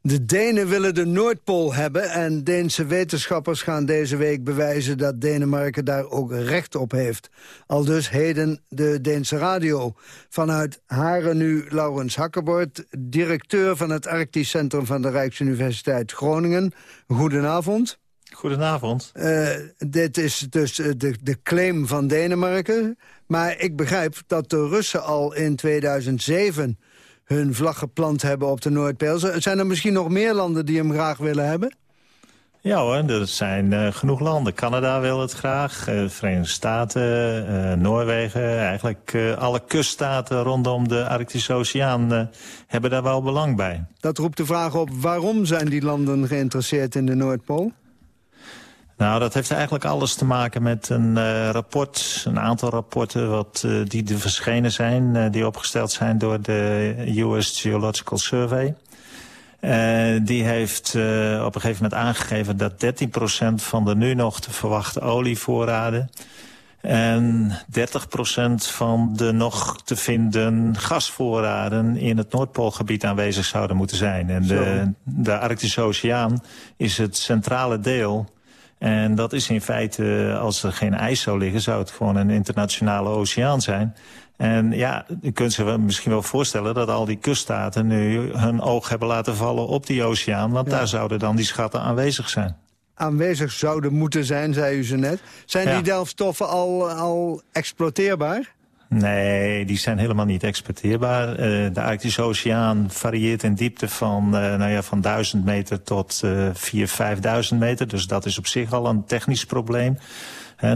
Speaker 7: De Denen willen de Noordpool hebben en Deense wetenschappers gaan deze week bewijzen dat Denemarken daar ook recht op heeft. Al dus heden de Deense radio. Vanuit Haren nu Laurens Hakkebord, directeur van het Arktisch Centrum van de Rijksuniversiteit Groningen. Goedenavond.
Speaker 23: Goedenavond.
Speaker 7: Uh, dit is dus eh, de, de claim van Denemarken. Maar ik begrijp dat de Russen al in 2007 hun vlag geplant hebben op de Noordpool. Zijn er misschien nog meer landen die hem graag willen hebben?
Speaker 23: Ja hoor, er zijn uh, genoeg landen. Canada wil het graag, uh, Verenigde Staten, uh, Noorwegen. Eigenlijk alle kuststaten rondom de Arctische Oceaan hebben daar wel belang bij.
Speaker 7: Dat roept de vraag op, waarom zijn die landen geïnteresseerd in de Noordpool?
Speaker 23: Nou, dat heeft eigenlijk alles te maken met een uh, rapport, een aantal rapporten wat, uh, die er verschenen zijn, uh, die opgesteld zijn door de US Geological Survey. die heeft op een gegeven moment aangegeven dat 13% van de nu nog te verwachte olievoorraden en 30% van de nog te vinden gasvoorraden in het Noordpoolgebied aanwezig zouden moeten zijn. En de, de Arctische Oceaan is het centrale deel en dat is in feite, als er geen ijs zou liggen... zou het gewoon een internationale oceaan zijn. En ja, je kunt zich misschien wel voorstellen dat al die kuststaten... nu hun oog hebben laten vallen op die oceaan. Want daar zouden dan die schatten aanwezig zijn.
Speaker 7: Aanwezig zouden moeten zijn, zei u ze net. Zijn die delfstoffen al, al exploiteerbaar?
Speaker 23: Nee, die zijn helemaal niet exporteerbaar. Uh, de Arctische Oceaan varieert in diepte van, uh, nou ja, van 1000 meter tot uh, 4.000, 5.000 meter. Dus dat is op zich al een technisch probleem.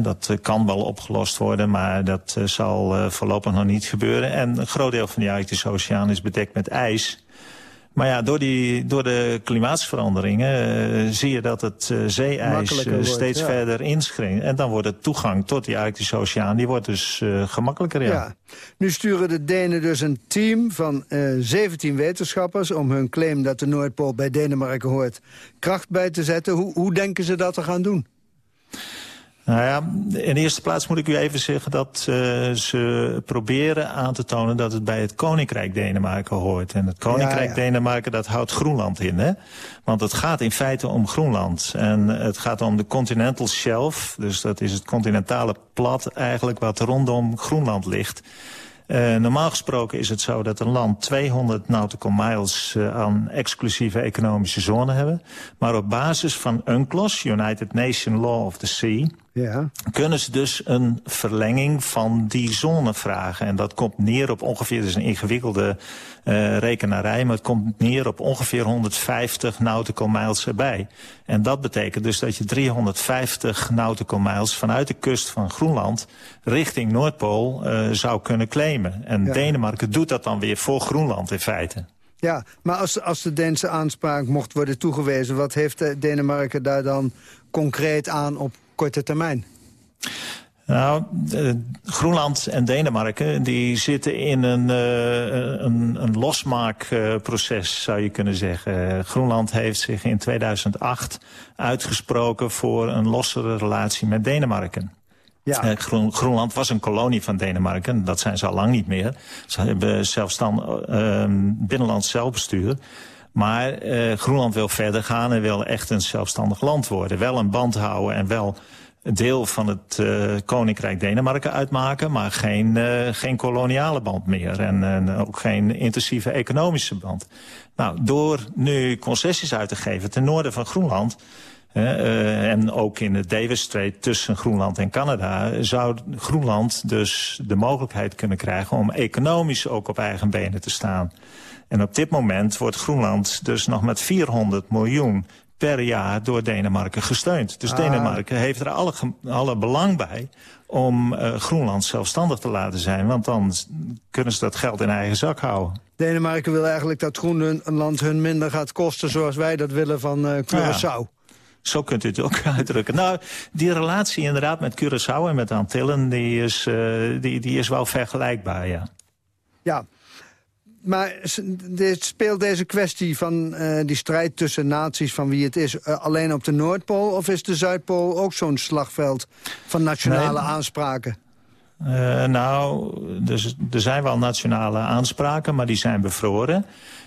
Speaker 23: dat kan wel opgelost worden, maar dat zal voorlopig nog niet gebeuren. En een groot deel van de Arctische Oceaan is bedekt met ijs. Maar ja, door, die, door de klimaatsveranderingen uh, zie je dat het uh, zeeijs uh, steeds verder inschringt. En dan wordt de toegang tot die Arctische Oceaan, die wordt dus gemakkelijker. Ja. ja.
Speaker 7: Nu sturen de Denen dus een team van 17 wetenschappers... om hun claim dat de Noordpool bij Denemarken hoort kracht bij te zetten. Hoe, hoe denken ze dat te gaan doen?
Speaker 23: Nou ja, in de eerste plaats moet ik u even zeggen dat uh, ze proberen aan te tonen dat het bij het Koninkrijk Denemarken hoort. En het Koninkrijk ja, ja. Denemarken, dat houdt Groenland in, hè? Want het gaat in feite om Groenland. En het gaat om de continental shelf, dus dat is het continentale plat eigenlijk wat rondom Groenland ligt. Uh, normaal gesproken is het zo dat een land 200 nautical miles uh, aan exclusieve economische zone hebben. Maar op basis van UNCLOS, United Nations Law of the Sea... Ja. kunnen ze dus een verlenging van die zone vragen. En dat komt neer op ongeveer, dus een ingewikkelde uh, rekenarij... maar het komt neer op ongeveer 150 nautical miles erbij. En dat betekent dus dat je 350 nautical miles vanuit de kust van Groenland... richting Noordpool uh, zou kunnen claimen. En ja. Denemarken doet dat dan weer voor Groenland in feite.
Speaker 7: Ja, maar als, als de Deense aanspraak mocht worden toegewezen... wat heeft Denemarken daar dan concreet aan op korte termijn?
Speaker 23: Nou, Groenland en Denemarken die zitten in een, uh, een, een losmaakproces, zou je kunnen zeggen. Groenland heeft zich in 2008 uitgesproken voor een lossere relatie met Denemarken. Ja. Uh, Groen, Groenland was een kolonie van Denemarken, dat zijn ze al lang niet meer. Ze hebben zelfstandig binnenlands zelfbestuur. Maar uh, Groenland wil verder gaan en wil echt een zelfstandig land worden. Wel een band houden en wel deel van het uh, Koninkrijk Denemarken uitmaken... maar geen, uh, geen koloniale band meer en ook geen intensieve economische band. Nou, door nu concessies uit te geven ten noorden van Groenland... En ook in het Davis Strait tussen Groenland en Canada... zou Groenland dus de mogelijkheid kunnen krijgen... om economisch ook op eigen benen te staan. En op dit moment wordt Groenland dus nog met 400 miljoen per jaar door Denemarken gesteund. Dus ah. Denemarken heeft er alle, alle belang bij om uh, Groenland zelfstandig te laten zijn. Want dan kunnen ze dat geld in eigen zak houden.
Speaker 7: Denemarken wil eigenlijk dat Groenland hun minder gaat kosten... zoals wij dat willen van uh, Curaçao. Ja.
Speaker 23: Zo kunt u het ook uitdrukken. Nou, die relatie inderdaad met Curaçao en met Antillen... die is, uh, die, die is wel vergelijkbaar, ja.
Speaker 7: Ja, maar dit speelt deze kwestie van uh, die strijd tussen naties van wie het is... Uh, alleen op de Noordpool of is de Zuidpool ook zo'n slagveld van nationale nee. aanspraken?
Speaker 23: Uh, nou, dus, er zijn wel nationale aanspraken, maar die zijn bevroren.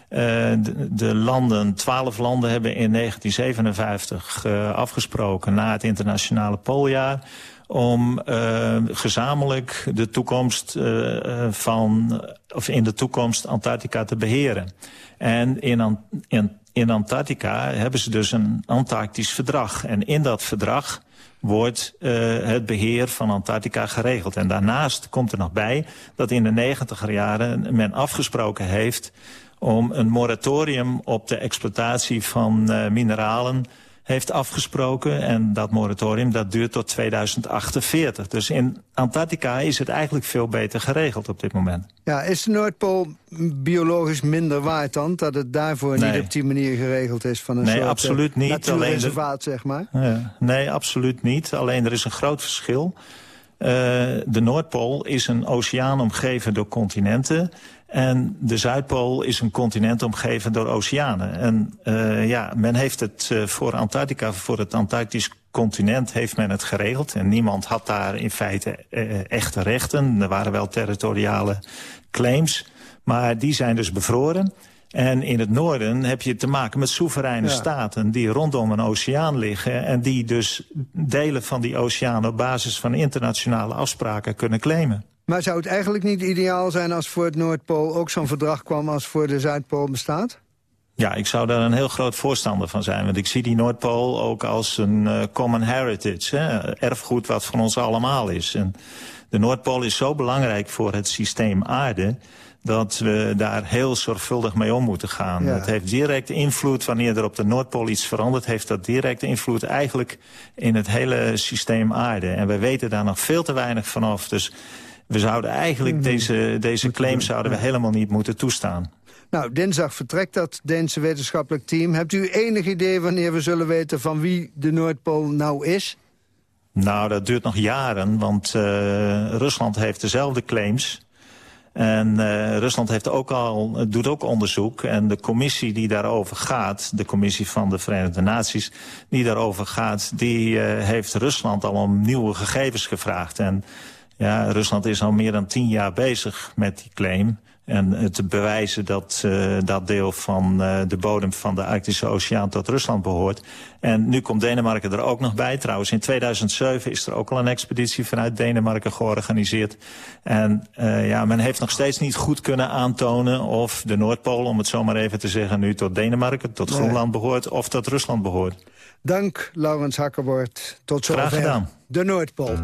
Speaker 23: de, de, landen, twaalf landen hebben in 1957 afgesproken... na het internationale pooljaar om uh, gezamenlijk de toekomst uh, van, of in de toekomst Antarctica te beheren. En in, in, in Antarctica hebben ze dus een Antarctisch verdrag. En in dat verdrag wordt uh, het beheer van Antarctica geregeld. En daarnaast komt er nog bij dat in de negentiger jaren men afgesproken heeft om een moratorium op de exploitatie van uh, mineralen heeft afgesproken. En dat moratorium dat duurt tot 2048. Dus in Antarctica is het eigenlijk veel beter geregeld op dit moment.
Speaker 7: Ja, is de Noordpool biologisch minder waard dan? Dat het daarvoor niet op die manier geregeld is? Van een
Speaker 23: nee,
Speaker 7: soort,
Speaker 23: absoluut niet.
Speaker 7: natuurreservaat, zeg maar?
Speaker 23: Ja, nee, absoluut niet. Alleen er is een groot verschil. Uh, de Noordpool is een oceaan omgeven door continenten. En de Zuidpool is een continent omgeven door oceanen. En uh, ja, men heeft het uh, voor Antarctica, voor het Antarctisch continent heeft men het geregeld. En niemand had daar in feite uh, echte rechten. Er waren wel territoriale claims, maar die zijn dus bevroren. En in het noorden heb je te maken met soevereine ja. staten... die rondom een oceaan liggen... en die dus delen van die oceaan op basis van internationale afspraken kunnen claimen.
Speaker 7: Maar zou het eigenlijk niet ideaal zijn als voor het Noordpool ook zo'n verdrag kwam als voor de Zuidpool bestaat?
Speaker 23: Ja, ik zou daar een heel groot voorstander van zijn. Want ik zie die Noordpool ook als een uh, common heritage. Hè? Erfgoed wat van ons allemaal is. En de Noordpool is zo belangrijk voor het systeem aarde dat we daar heel zorgvuldig mee om moeten gaan. Ja. Het heeft direct invloed, wanneer er op de Noordpool iets verandert... heeft dat direct invloed eigenlijk in het hele systeem aarde. En we weten daar nog veel te weinig vanaf. Dus we zouden eigenlijk mm -hmm. deze, deze claims zouden we helemaal niet moeten toestaan.
Speaker 7: Nou, dinsdag vertrekt dat Deense wetenschappelijk team. Hebt u enig idee wanneer we zullen weten van wie de Noordpool nou is?
Speaker 23: Nou, dat duurt nog jaren, want uh, Rusland heeft dezelfde claims... En uh, Rusland heeft ook al, doet ook onderzoek. En de commissie die daarover gaat, de commissie van de Verenigde Naties... die daarover gaat, die uh, heeft Rusland al om nieuwe gegevens gevraagd. En ja, Rusland is al meer dan tien jaar bezig met die claim. En te bewijzen dat uh, dat deel van uh, de bodem van de Arctische Oceaan tot Rusland behoort. En nu komt Denemarken er ook nog bij. Trouwens, in 2007 is er ook al een expeditie vanuit Denemarken georganiseerd. En uh, ja, men heeft nog steeds niet goed kunnen aantonen of de Noordpool, om het zo maar even te zeggen, nu tot Denemarken, tot Groenland behoort of tot Rusland behoort.
Speaker 7: Dank, Laurens Hakkerwoord. Tot zover.
Speaker 23: Graag gedaan.
Speaker 7: De Noordpool.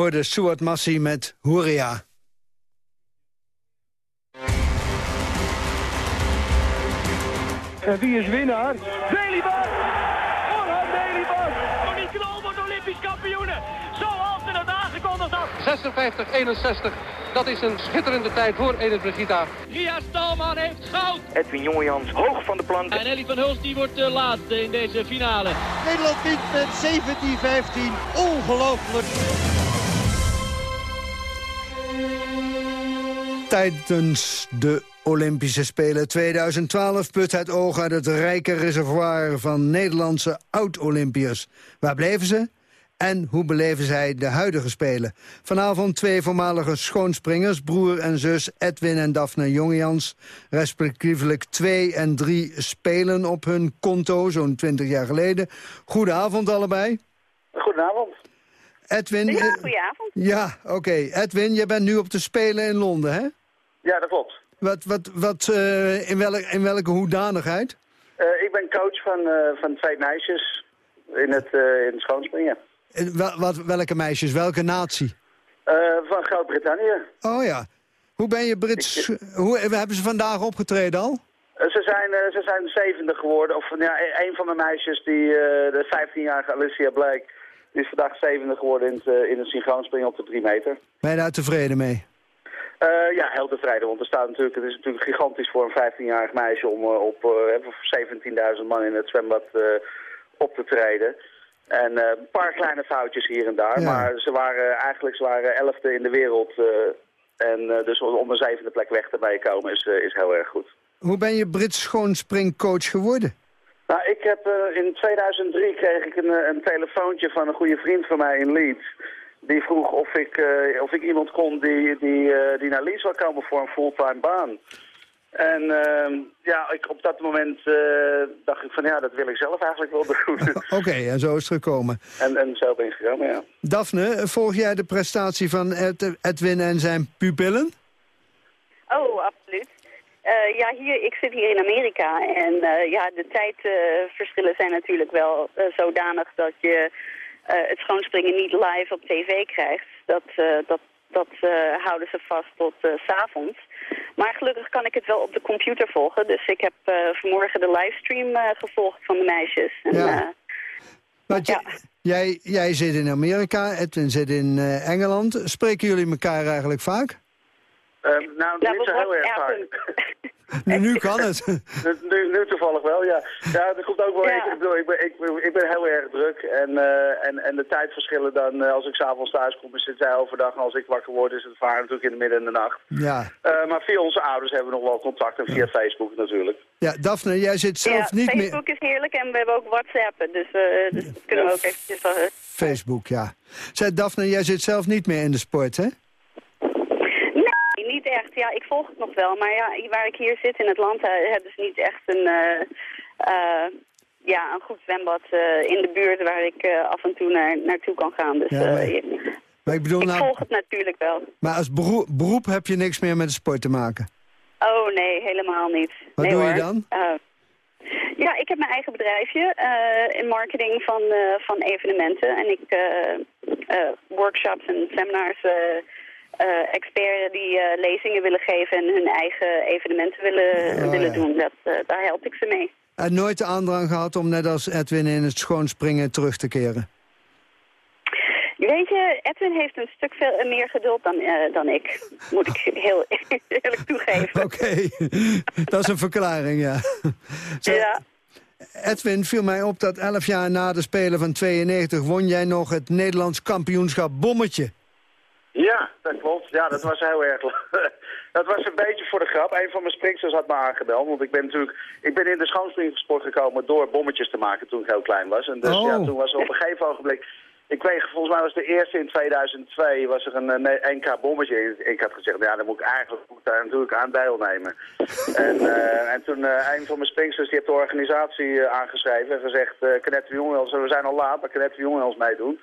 Speaker 7: Hoorde Stuart Massi met Huria.
Speaker 24: En wie is winnaar? Delibar! Orhan Delibar! Tony Knol wordt Olympisch kampioene. Zoals ze het aangekondigd had.
Speaker 25: 56-61. Dat is een schitterende tijd voor Edith Brigita.
Speaker 24: Ria Stalman heeft goud.
Speaker 25: Edwin Jongejans hoog van de plank.
Speaker 24: En Ellie van Hulst die wordt de laatste in deze finale. Nederland wint met 17-15. Ongelooflijk.
Speaker 7: Tijdens de Olympische Spelen 2012 put het oog uit het rijke reservoir van Nederlandse oud-Olympiërs. Waar bleven ze? En hoe beleven zij de huidige Spelen? Vanavond twee voormalige schoonspringers, broer en zus Edwin en Daphne Jongejans. Respectievelijk twee en drie spelen op hun konto, zo'n 20 jaar geleden. Goedenavond allebei.
Speaker 26: Goedenavond.
Speaker 7: Edwin...
Speaker 26: Ja,
Speaker 7: eh,
Speaker 26: goedenavond.
Speaker 7: Ja, oké. Edwin, je bent nu op de Spelen in Londen, hè?
Speaker 26: Ja, dat klopt.
Speaker 7: Wat, wat, wat, eh, in, welk, in welke hoedanigheid?
Speaker 26: Eh, ik ben coach van, eh, van twee meisjes in het, in het schoonspringen.
Speaker 7: En wel- wat, welke meisjes, welke natie?
Speaker 26: Van Groot-Brittannië.
Speaker 7: Oh ja. Hoe ben je Brits... Hoe, hebben ze vandaag opgetreden al?
Speaker 26: Ze, zijn, ze zijn zevende geworden. Of ja, e- een van mijn meisjes, die, de 15-jarige Alicia Blake, die is vandaag zevende geworden in het, in het synchroonspringen op de drie meter.
Speaker 7: Ben je daar tevreden mee?
Speaker 26: Eh, ja, heel tevreden, want er staat natuurlijk, het is natuurlijk gigantisch voor een 15-jarig meisje om eh, op eh, voor 17.000 man in het zwembad eh, op te treden. En eh, een paar kleine foutjes hier en daar,
Speaker 7: Ja.
Speaker 26: maar ze waren eigenlijk ze waren elfde in de wereld. eh, en eh, dus om een zevende plek weg te komen is, eh, is heel erg goed.
Speaker 7: Hoe ben je Brits schoonspringcoach geworden?
Speaker 26: Nou, ik heb eh, in 2003 kreeg ik een, eh, een telefoontje van een goede vriend van mij in Leeds. Die vroeg of ik, eh, of ik iemand kon die, die, eh, die naar Leeds wil komen voor een fulltime baan. En ehm, ja, ik, op dat moment eh, dacht ik van ja, dat wil ik zelf eigenlijk wel doen.
Speaker 7: Oké, en zo is het gekomen.
Speaker 26: en, en zo ben ik gekomen, ja.
Speaker 7: Daphne, volg jij de prestatie van Ed- Edwin en zijn pupillen?
Speaker 27: Oh, absoluut. Eh, ja, hier, ik zit hier in Amerika en eh, ja, de tijdverschillen zijn natuurlijk wel zodanig dat je het schoonspringen niet live op tv krijgt. Dat, eh, dat, dat eh, houden ze vast tot eh, s s'avonds. Maar gelukkig kan ik het wel op de computer volgen. Dus ik heb eh, vanmorgen de livestream eh, gevolgd van de meisjes. En,
Speaker 7: Ja.
Speaker 27: eh,
Speaker 7: Want j- jij, jij zit in Amerika, Edwin zit in eh, Engeland. Spreken jullie elkaar eigenlijk vaak?
Speaker 26: Ehm, nou,
Speaker 27: Ja,
Speaker 26: niet
Speaker 27: we
Speaker 26: zo heel erg vaak.
Speaker 7: Nu, nu kan het.
Speaker 26: nu, nu toevallig wel, ja. Ja, dat komt ook wel. Ik, ik, bedoel, ik, ben, ik, ben- ik ben heel erg druk. En, eh, en, en de tijdverschillen dan, eh, als ik s'avonds thuis kom, is het zij overdag. En als ik wakker word, is het vaar natuurlijk in de midden in de nacht.
Speaker 7: Ja.
Speaker 26: Eh, maar via onze ouders hebben we nog wel contact. En via Facebook natuurlijk.
Speaker 7: ja, Daphne, jij zit zelf
Speaker 27: ja,
Speaker 7: niet meer...
Speaker 27: Facebook is heerlijk en we hebben ook WhatsApp. Dus, eh dus dat kunnen we ook eventjes...
Speaker 7: Facebook, ja. Zeg, Daphne, jij zit zelf niet meer in de sport, hè?
Speaker 27: Niet echt. Ja, ik volg het nog wel. Maar ja, waar ik hier zit in Atlanta hebben ze niet echt een, eh, eh, ja, een goed zwembad eh, in de buurt waar ik eh, af en toe naar, naartoe kan gaan. Dus
Speaker 7: Ja,
Speaker 27: eh,
Speaker 7: maar- ik bedoel,
Speaker 27: ik
Speaker 7: nou,
Speaker 27: volg het natuurlijk wel.
Speaker 7: maar als beroep, beroep heb je niks meer met de sport te maken.
Speaker 27: Oh nee, helemaal niet.
Speaker 7: Wat
Speaker 27: nee,
Speaker 7: doe je dan?
Speaker 27: Eh, ja, ik heb mijn eigen bedrijfje eh, in marketing van, eh, van evenementen. En ik eh, eh, workshops en seminars, eh, experts die eh, lezingen willen geven en hun eigen evenementen willen,
Speaker 7: Oh,
Speaker 27: willen
Speaker 7: ja.
Speaker 27: doen. Dat, eh, daar help ik ze mee.
Speaker 7: En nooit de aandrang gehad om net als Edwin in het schoonspringen terug te keren?
Speaker 27: Weet je, Edwin heeft een stuk veel meer geduld dan, eh, dan ik. Moet ik heel eerlijk toegeven.
Speaker 7: Oké, dat is een verklaring, ja.
Speaker 27: Ja.
Speaker 7: Edwin, viel mij op dat 11 jaar na de Spelen van 92... won jij nog het Nederlands kampioenschap Bommetje.
Speaker 26: Ja, dat klopt. Ja, dat was heel erg... dat was een beetje voor de grap. Een van mijn springsters had me aangebeld. Want ik ben natuurlijk... Ik ben in de schoonspringsport gekomen door bommetjes te maken toen ik heel klein was. En dus
Speaker 7: Oh.
Speaker 26: ja, toen was er op een gegeven ogenblik... Ik kreeg, volgens mij was de eerste in 2002, was er een NK bommetje. Ik had gezegd, ja, dan moet ik eigenlijk moet ik daar natuurlijk aan deelnemen. en, eh, en toen eh, een van mijn springsters, die heeft de organisatie eh, aangeschreven en gezegd, uh, Canet de Jongens, we zijn al laat, maar Canet de Jongens meedoen.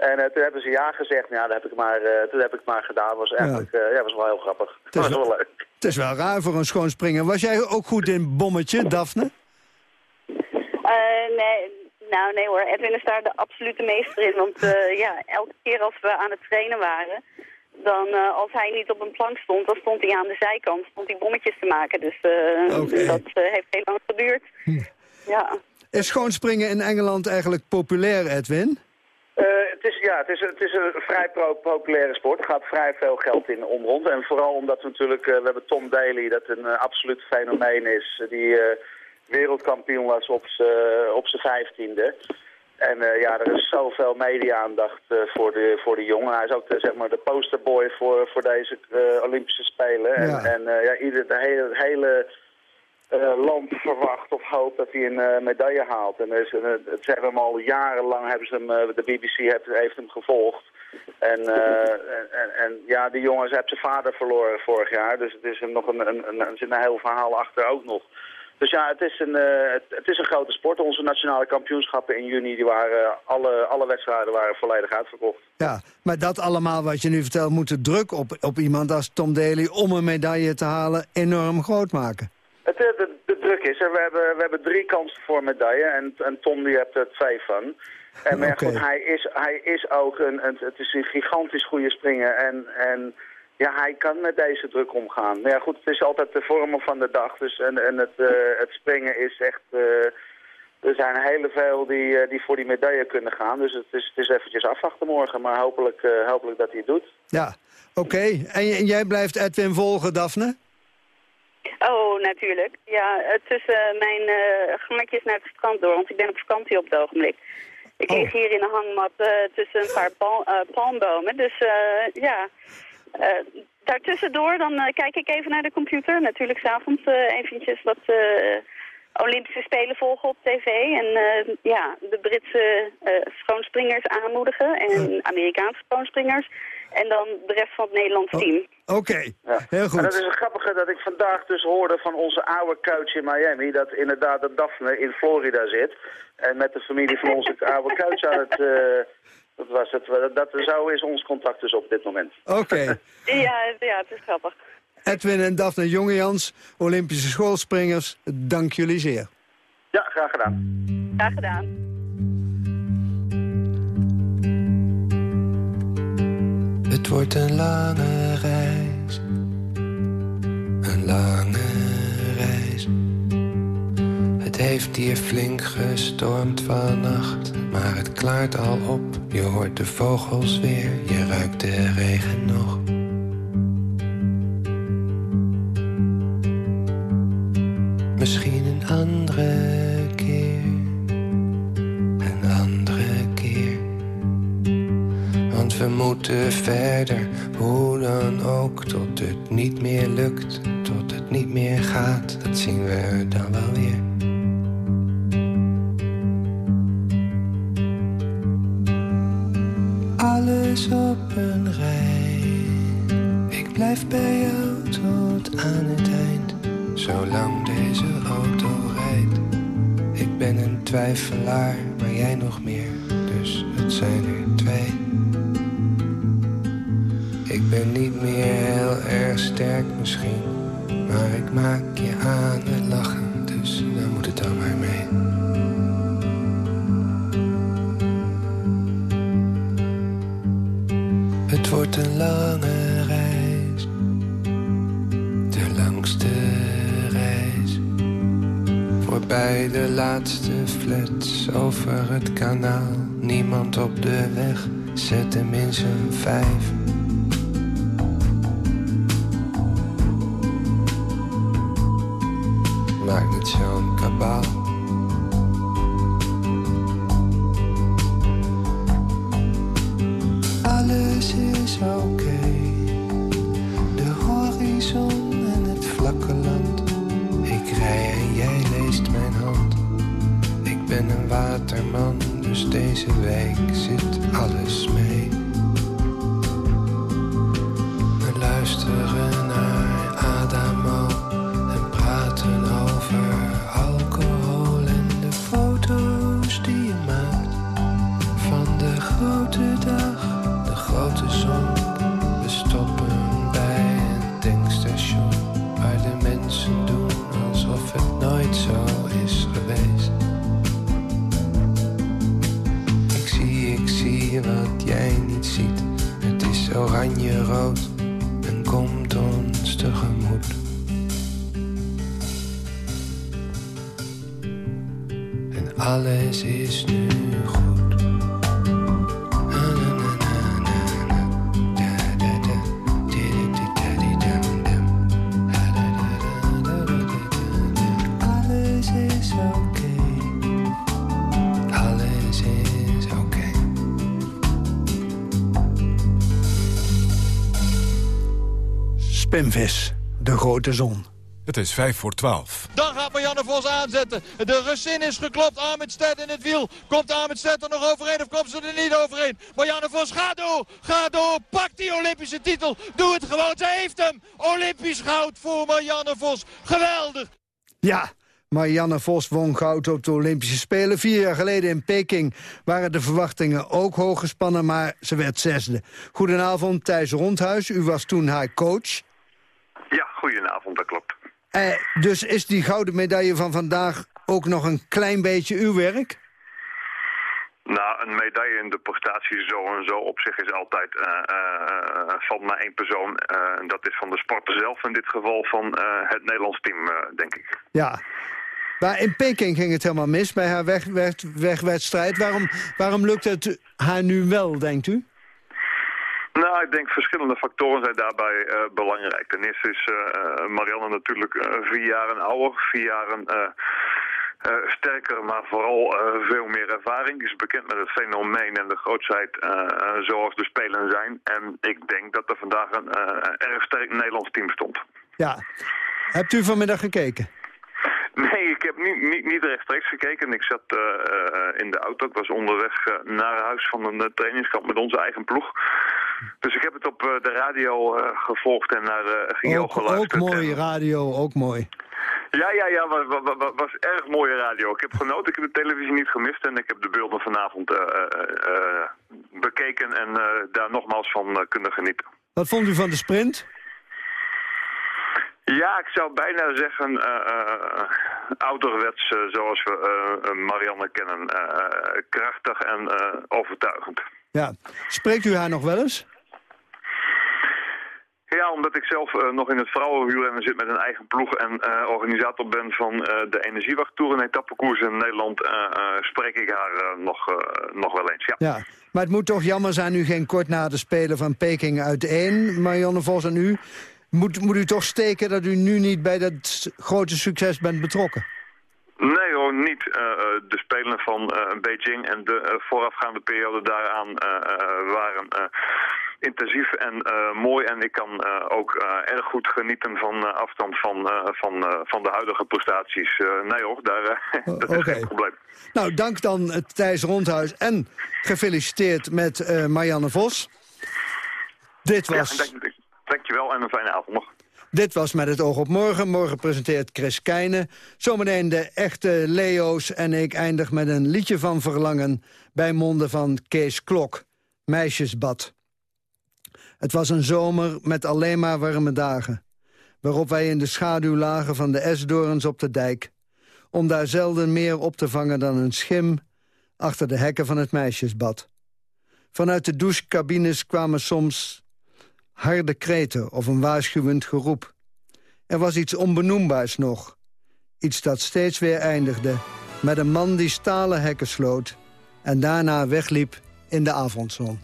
Speaker 26: En eh, toen hebben ze ja gezegd, nou, ja, dat heb ik maar, eh, toen heb ik het maar gedaan. was eigenlijk, eh, ja, was wel heel grappig.
Speaker 7: is
Speaker 26: Dat was
Speaker 7: wel-
Speaker 26: wel leuk.
Speaker 7: Het is wel raar voor een schoonspringer. Was jij ook goed in Bommetje, Daphne?
Speaker 27: Eh, nee, Nou, nee hoor. Edwin is daar de absolute meester in. Want eh, ja, elke keer als we aan het trainen waren... dan eh, als hij niet op een plank stond, dan stond hij aan de zijkant stond hij bommetjes te maken. Dus eh, dat heeft heel lang geduurd. Ja.
Speaker 7: Is schoonspringen in Engeland eigenlijk populair, Edwin?
Speaker 26: Eh, het, is, ja, het, is, het is een vrij pro- populaire sport. Er gaat vrij veel geld in om rond. En vooral omdat we natuurlijk... eh, we hebben Tom Daly, dat een eh, absoluut fenomeen is. Die wereldkampioen was op zijn vijftiende. En ja, er is zoveel media-aandacht voor, de, voor de jongen. Hij is ook de, zeg maar, de posterboy voor, voor deze Olympische Spelen. En,
Speaker 7: Ja.
Speaker 26: en ja, ieder, de hele, hele eh, land verwacht of hoopt dat hij een eh, medaille haalt. En een- het, ze hebben hem al jarenlang, hebben ze hem, eh, de BBC heeft, hem gevolgd. En, eh, en, en, ja, die jongen ze heeft zijn vader verloren vorig jaar. Dus het is hem nog een, een, er zit een heel verhaal achter ook nog. Dus ja, het is, een, eh, het, het is een grote sport. Onze nationale kampioenschappen in juni, die waren, alle, alle wedstrijden waren volledig uitverkocht.
Speaker 7: Ja, maar dat allemaal wat je nu vertelt... moet de druk op, op iemand als Tom Daly om een medaille te halen enorm groot maken.
Speaker 26: Het, eh, de, de druk is er. We hebben, we hebben drie kansen voor medaille en, en Tom die heeft er twee van. En maar goed, hij is, hij is ook een, een- het is een gigantisch goede springer en, en ja, hij kan met deze druk omgaan. Maar ja, goed, het is altijd de vorm van de dag. Dus, en en het, eh, het springen is echt... eh, er zijn heel veel die, die voor die medaille kunnen gaan. Dus het is, het is eventjes afwachten morgen. Maar hopelijk, hopelijk dat hij het doet.
Speaker 7: Ja, oké. En, en jij blijft Edwin volgen, Daphne?
Speaker 27: Oh, natuurlijk. Ja, eh, tussen mijn eh gemakjes naar het strand door, want ik ben op vakantie op het ogenblik. Ik lig hier in een hangmat eh, tussen een paar pal- eh, palmbomen. Dus eh, ja, eh, daartussendoor dan eh, kijk ik even naar de computer. Natuurlijk s'avonds eh eventjes wat eh, Olympische Spelen volgen op tv. En eh, ja, de Britse eh, schoonspringers aanmoedigen en Amerikaanse schoonspringers. En dan de rest van het Nederlands team.
Speaker 7: Oké, heel goed.
Speaker 26: En dat is een grappige dat ik vandaag dus hoorde van onze oude coach in Miami... dat inderdaad dat Daphne in Florida zit. En met de familie van onze oude coach aan het... eh, dat, was het, dat, dat, zo is ons contact dus op dit moment.
Speaker 7: Oké.
Speaker 27: Ja, ja, het is grappig.
Speaker 7: Edwin en Daphne Jongejans, Olympische schoolspringers, dank jullie zeer.
Speaker 26: Ja, graag gedaan.
Speaker 27: Graag gedaan.
Speaker 28: Het wordt een lange reis, een lange reis. Het heeft hier flink gestormd vannacht, maar het klaart al op. Je hoort de vogels weer, je ruikt de regen nog. Misschien een andere moeten verder, hoe dan ook, tot het niet meer lukt, tot het niet meer gaat. Dat zien we dan wel weer. Alles op een rij. Ik blijf bij jou tot aan het eind, zolang deze auto rijdt. Ik ben een twijfelaar, maar jij nog meer, sterk misschien, maar ik maak je aan het lachen, dus dan moet het dan maar mee. Het wordt een lange reis, de langste reis. Voorbij de laatste flats over het kanaal. Niemand op de weg, zet hem in zijn vijf. Maak niet zo'n kabaal. Alles is oké. De horizon en het vlakke land. Ik rij en jij leest mijn hand. Ik ben een waterman, dus deze week zit alles mee. Is
Speaker 6: vijf voor twaalf.
Speaker 29: Dan gaat Marianne Vos aanzetten. De Russin is geklopt. Ahmed Sted in het wiel. Komt Ahmed Sted er nog overheen of komt ze er niet overheen? Marianne Vos, ga door. Ga door. Pak die Olympische titel. Doe het gewoon. Ze heeft hem. Olympisch goud voor Marianne Vos. Geweldig.
Speaker 7: Ja, Marianne Vos won goud op de Olympische Spelen. Vier jaar geleden in Peking waren de verwachtingen ook hoog gespannen, maar ze werd zesde. Goedenavond, Thijs Rondhuis. U was toen haar coach.
Speaker 30: Ja, goedenavond, dat klopt.
Speaker 7: Eh, dus is die gouden medaille van vandaag ook nog een klein beetje uw werk?
Speaker 30: Nou, een medaille in de prestatie zo en zo op zich is altijd eh, eh, van maar één persoon. Eh, en dat is van de sporter zelf, in dit geval van eh, het Nederlands team, eh, denk ik.
Speaker 7: Ja. Maar in Peking ging het helemaal mis bij haar weg, weg, wegwedstrijd. Waarom, waarom lukt het haar nu wel, denkt u?
Speaker 30: Nou, ik denk verschillende factoren zijn daarbij eh, belangrijk. Ten eerste is eh, Marianne natuurlijk eh, vier jaren ouder, vier eh, eh, sterker, maar vooral eh, veel meer ervaring. Is bekend met het fenomeen en de grootsheid eh, eh, zoals de Spelen zijn. En ik denk dat er vandaag een eh, erg sterk Nederlands team stond.
Speaker 7: Ja. Hebt u vanmiddag gekeken?
Speaker 30: Nee, ik heb niet, niet, niet rechtstreeks gekeken. Ik zat eh, eh, in de auto. Ik was onderweg eh, naar huis van een trainingskamp met onze eigen ploeg. Dus ik heb het op de radio gevolgd en naar uh, Gio
Speaker 7: ook,
Speaker 30: geluisterd.
Speaker 7: Ook mooi, radio, ook mooi.
Speaker 30: Ja, ja, ja, was, was, was erg mooie radio. Ik heb genoten, ik heb de televisie niet gemist en ik heb de beelden vanavond bekeken en daar nogmaals van kunnen genieten.
Speaker 7: Wat vond u van de sprint?
Speaker 30: Ja, ik zou bijna zeggen uh, uh, ouderwets uh, zoals we Marianne kennen. krachtig en overtuigend.
Speaker 7: Ja. Spreekt u haar nog wel eens?
Speaker 30: Ja, omdat ik zelf nog in het vrouwenhuurrennen zit met een eigen ploeg en organisator ben van de Energiewachttour en etappekoers in Nederland, spreek ik haar nog, nog wel eens, ja.
Speaker 7: ja. Maar het moet toch jammer zijn u geen kort na de Spelen van Peking uiteen, Marianne Vos en u, moet, moet u toch steken dat u nu niet bij dat grote succes bent betrokken?
Speaker 30: Nee hoor, niet. Uh, de Spelen van uh, Beijing en de uh, voorafgaande periode daaraan waren intensief en mooi. En ik kan ook erg goed genieten van afstand van, van, van de huidige prestaties. nee hoor, daar, dat is geen probleem.
Speaker 7: Nou, dank dan Thijs Rondhuis en gefeliciteerd met Marianne Vos. Dit was...
Speaker 30: Ja, Dankjewel en een fijne avond nog.
Speaker 7: Dit was Met het oog op morgen. Morgen presenteert Chris Keijnen. Zometeen de echte Leo's en ik eindig met een liedje van verlangen... bij monden van Kees Klok, Meisjesbad. Het was een zomer met alleen maar warme dagen... waarop wij in de schaduw lagen van de esdorens op de dijk... om daar zelden meer op te vangen dan een schim... achter de hekken van het meisjesbad. Vanuit de douchecabines kwamen soms harde kreten of een waarschuwend geroep. Er was iets onbenoembaars nog. Iets dat steeds weer eindigde met een man die stalen hekken sloot... en daarna wegliep in de avondzon.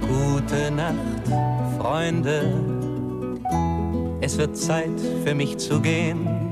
Speaker 31: Gute Nacht. Es wird Zeit für mich zu gehen.